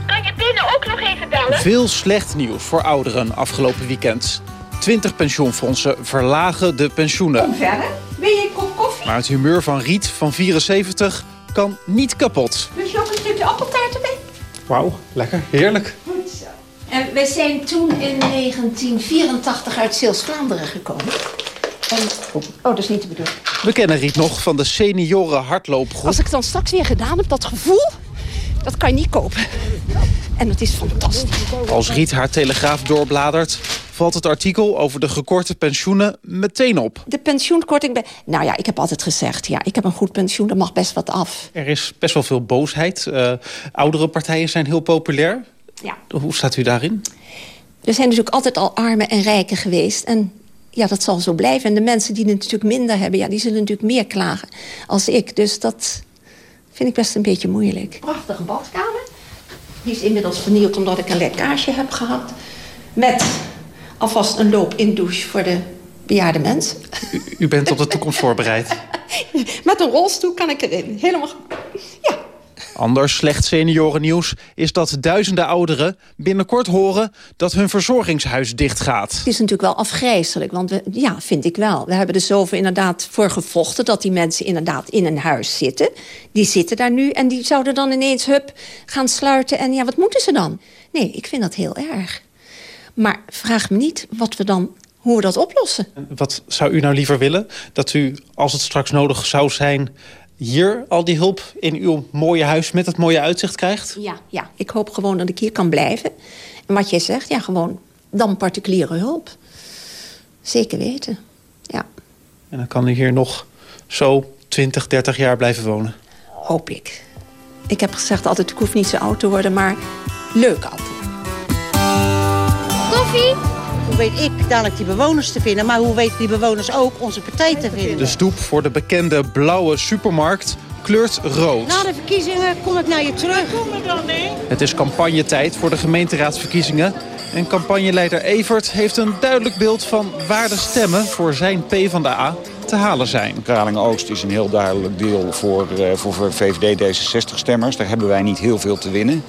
Kan je binnen ook nog even bellen? Veel slecht nieuws voor ouderen afgelopen weekend. 20 pensioenfondsen verlagen de pensioenen. verder. Wil je een kop koffie? Maar het humeur van Riet van 74 kan niet kapot. Wil je ook een stukje appeltaart erbij? Wauw, lekker, heerlijk. Goed zo. En we zijn toen in 1984 uit Zeeuws-Vlaanderen gekomen. En... Oh, dat is niet de bedoeling. We kennen Riet nog van de senioren hardloopgroep. Als ik het dan straks weer gedaan heb, dat gevoel, dat kan je niet kopen. En dat is fantastisch. Als Riet haar telegraaf doorbladert, valt het artikel over de gekorte pensioenen meteen op. De pensioenkorting... Bij... Nou ja, ik heb altijd gezegd, ja, ik heb een goed pensioen, er mag best wat af. Er is best wel veel boosheid. Eh, oudere partijen zijn heel populair. Ja. Hoe staat u daarin? Er zijn natuurlijk altijd al armen en rijken geweest. En ja, dat zal zo blijven. En de mensen die het natuurlijk minder hebben... Ja, die zullen natuurlijk meer klagen als ik. Dus dat vind ik best een beetje moeilijk. Prachtige badkamer. Die is inmiddels vernield omdat ik een lekkage heb gehad. Met alvast een loop-in douche voor de bejaarde mensen. U bent op de toekomst voorbereid. Met een rolstoel kan ik erin. Helemaal goed. Ander slecht seniorennieuws is dat duizenden ouderen binnenkort horen dat hun verzorgingshuis dichtgaat. Het is natuurlijk wel afgrijzelijk, want we, ja, vind ik wel. We hebben er zoveel inderdaad voor gevochten... dat die mensen inderdaad in een huis zitten. Die zitten daar nu en die zouden dan ineens hup gaan sluiten. En ja, wat moeten ze dan? Nee, ik vind dat heel erg. Maar vraag me niet wat we dan, hoe we dat oplossen. Wat zou u nou liever willen? Dat u, als het straks nodig zou zijn... hier al die hulp in uw mooie huis met het mooie uitzicht krijgt? Ja, ja, ik hoop gewoon dat ik hier kan blijven. En wat jij zegt, ja, gewoon dan particuliere hulp. Zeker weten, ja. En dan kan u hier nog zo 20, 30 jaar blijven wonen. Hoop ik. Ik heb gezegd altijd, ik hoef niet zo oud te worden, maar leuk oud te worden. Koffie? Hoe weet ik dadelijk die bewoners te vinden, maar hoe weten die bewoners ook onze partij te vinden? De stoep voor de bekende blauwe supermarkt kleurt rood. Na de verkiezingen kom ik naar je terug. Kom er dan, nee? Het is campagnetijd voor de gemeenteraadsverkiezingen. En campagneleider Evert heeft een duidelijk beeld van waar de stemmen voor zijn PvdA te halen zijn. Kralingen-Oost is een heel duidelijk deel voor, eh, voor, voor VVD D66-stemmers. Daar hebben wij niet heel veel te winnen.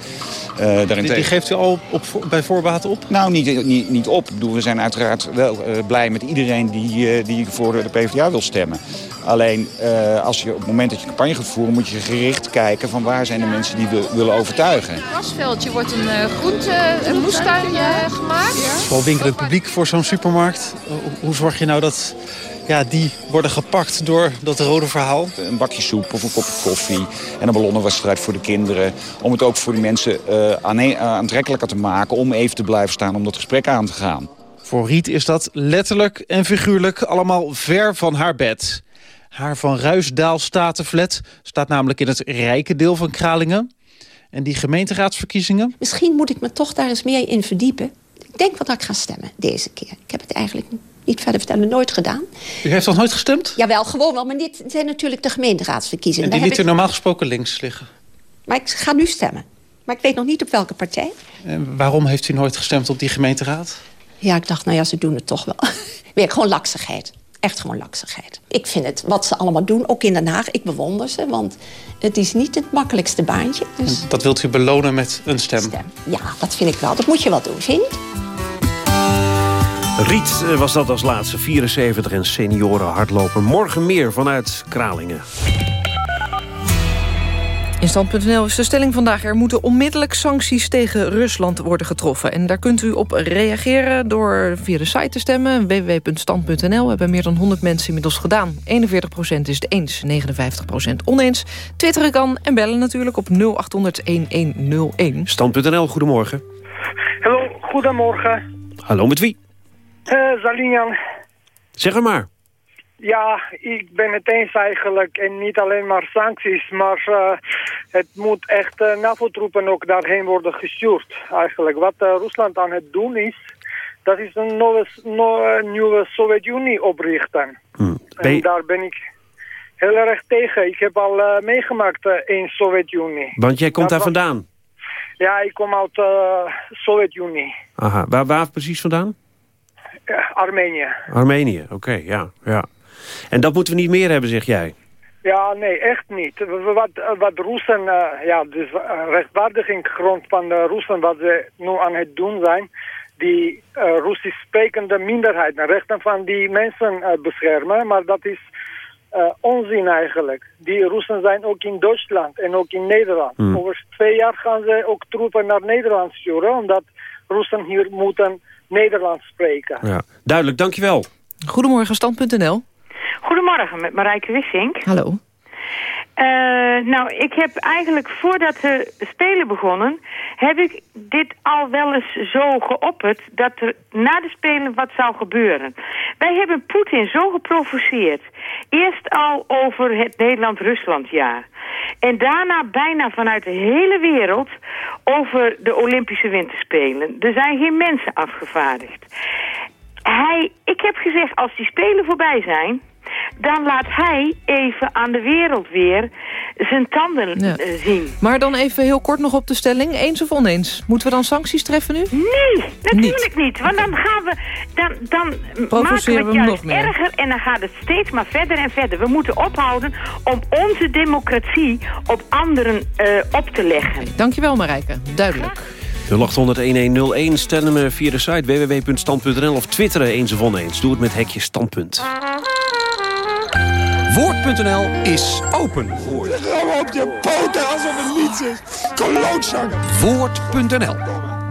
Eh, daarentegen- Die, die geeft u al op, bij voorbaat op? Nou, niet, niet, niet op. We zijn uiteraard wel eh, blij met iedereen die, eh, die voor de PvdA wil stemmen. Alleen, eh, als je op het moment dat je campagne gaat voeren... moet je gericht kijken van waar zijn de mensen die we willen overtuigen. grasveldje wordt een uh, groente, een moestuin uh, gemaakt. Vooral winkelend publiek voor zo'n supermarkt. Hoe- Hoe zorg je nou dat ja, die worden gepakt door dat rode verhaal? Een bakje soep of een kopje koffie en een ballonnenwedstrijd voor de kinderen. Om het ook voor die mensen eh, aane- aantrekkelijker te maken om even te blijven staan om dat gesprek aan te gaan. Voor Riet is dat letterlijk en figuurlijk allemaal ver van haar bed. Haar Van Ruisdaal statenflat staat namelijk in het rijke deel van Kralingen. En die gemeenteraadsverkiezingen? Misschien moet ik me toch daar eens meer in verdiepen. Ik denk wel dat ik ga stemmen deze keer. Ik heb het eigenlijk niet verder vertellen, nooit gedaan. U heeft nog nooit gestemd? Jawel, gewoon wel. Maar dit zijn natuurlijk de gemeenteraadsverkiezingen. En die liet u ik- normaal gesproken links liggen. Maar ik ga nu stemmen. Maar ik weet nog niet op welke partij. En waarom heeft u nooit gestemd op die gemeenteraad? Ja, ik dacht, nou ja, ze doen het toch wel. Weer gewoon laksigheid. Echt gewoon laksigheid. Ik vind het, wat ze allemaal doen, ook in Den Haag, ik bewonder ze. Want het is niet het makkelijkste baantje. Dus Dat wilt u belonen met een stem. ja, dat vind ik wel. Dat moet je wel doen, vind je niet? Riet eh, was dat als laatste, 74 en senioren hardloper. Morgen meer vanuit Kralingen. In Stand.nl is de stelling vandaag... er moeten onmiddellijk sancties tegen Rusland worden getroffen. En daar kunt u op reageren door via de site te stemmen. www.stand.nl hebben meer dan 100 mensen inmiddels gedaan. 41% is het eens, 59% oneens. Twitteren kan en bellen natuurlijk op 0800-1101. Stand.nl, goedemorgen. Hallo, goedemorgen. Hallo, met wie? Eh Zalinian. Zeg maar. Ja, ik ben het eens eigenlijk. En niet alleen maar sancties, maar eh, het moet echt uh, NAVO-troepen ook daarheen worden gestuurd. Eigenlijk wat eh, Rusland aan het doen is, Dat is een nieuwe, nieuwe Sovjet-Unie oprichten. Ben En daar ben ik heel erg tegen. Ik heb al eh, meegemaakt eh, in Sovjet-Unie. Want jij komt daar was- vandaan. Ja, ik kom uit eh Sovjet-Unie. Aha. Waar, waar precies vandaan? Ja, Armenië. Armenië, oké, ja, ja. En dat moeten we niet meer hebben, zeg jij? Ja, nee, echt niet. W- w- Wat, wat Russen, eh, ja, dus uh, rechtvaardiging grond van de Russen, wat ze nu aan het doen zijn, die eh Russisch sprekende minderheid, de rechten van die mensen eh, beschermen, maar dat is eh, onzin eigenlijk. Die Russen zijn ook in Duitsland en ook in Nederland. Hmm. Over twee jaar gaan ze ook troepen naar Nederland sturen, omdat Russen hier moeten Nederlands spreken. Ja. Duidelijk, dankjewel. Goedemorgen, stand.nl. Goedemorgen, met Marijke Wissink. Hallo. Eh, nou, ik heb eigenlijk voordat de Spelen begonnen... heb ik dit al wel eens zo geopperd... dat er na de Spelen wat zou gebeuren. Wij hebben Poetin zo geprovoceerd. Eerst al over het Nederland-Ruslandjaar. En daarna bijna vanuit de hele wereld... over de Olympische Winterspelen. Er zijn geen mensen afgevaardigd. Hij, ik heb gezegd, als die Spelen voorbij zijn dan laat hij even aan de wereld weer zijn tanden Ja. eh, zien. Maar dan even heel kort nog op de stelling. Eens of oneens? Moeten we dan sancties treffen nu? Nee, natuurlijk niet. Want dan gaan we, dan, dan maken we het hem juist nog meer. erger en dan gaat het steeds maar verder en verder. We moeten ophouden om onze democratie op anderen eh, op te leggen. Dankjewel Marijke, duidelijk. 0800-1101, stemmen me via de site www.stand.nl of twitteren eens of oneens. Doe het met hekje standpunt. Woord.nl is open. Ga op je poten alsof het niets is. Klootzak. Woord.nl,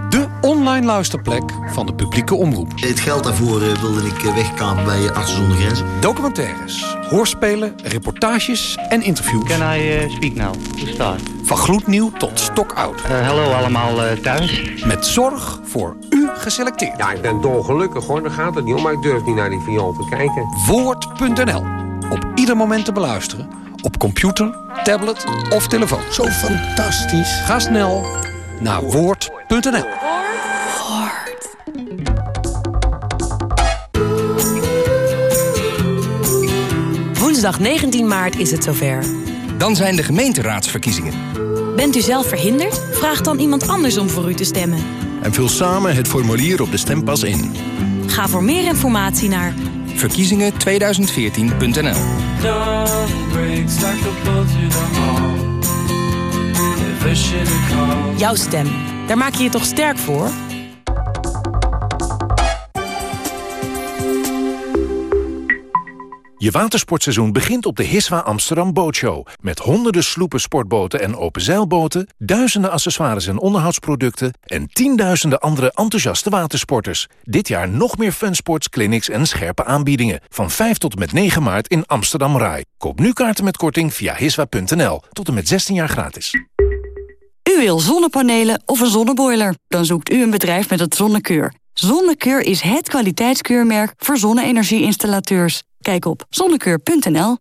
de online luisterplek van de publieke omroep. Het geld daarvoor eh, wilde ik eh, wegkapen bij Artsen zonder Grenzen. Documentaires, hoorspelen, reportages en interviews. Can I uh, speak now? To start. Van gloednieuw tot stokoud. hallo allemaal eh, thuis. Met zorg voor u geselecteerd. Ja, ik ben dolgelukkig hoor, daar gaat het niet om. Maar ik durf niet naar die viool te kijken. Woord.nl, op ieder moment te beluisteren. Op computer, tablet of telefoon. Zo fantastisch. Ga snel naar Woord.nl. Woensdag 19 maart is het zover. Dan zijn de gemeenteraadsverkiezingen. Bent u zelf verhinderd? Vraag dan iemand anders om voor u te stemmen. En vul samen het formulier op de stempas in. Ga voor meer informatie naar Verkiezingen2014.nl jouw stem. Daar maak je je toch sterk voor? Je watersportseizoen begint op de Hiswa Amsterdam Bootshow. Met honderden sloepen, sportboten en openzeilboten... duizenden accessoires en onderhoudsproducten... en tienduizenden andere enthousiaste watersporters. Dit jaar nog meer funsports, clinics en scherpe aanbiedingen. Van 5 tot en met 9 maart in Amsterdam Rai. Koop nu kaarten met korting via hiswa.nl. Tot en met 16 jaar gratis. U wil zonnepanelen of een zonneboiler? Dan zoekt u een bedrijf met het Zonnekeur. Zonnekeur is het kwaliteitskeurmerk voor zonne-energie-installateurs. Kijk op zonnekeur.nl.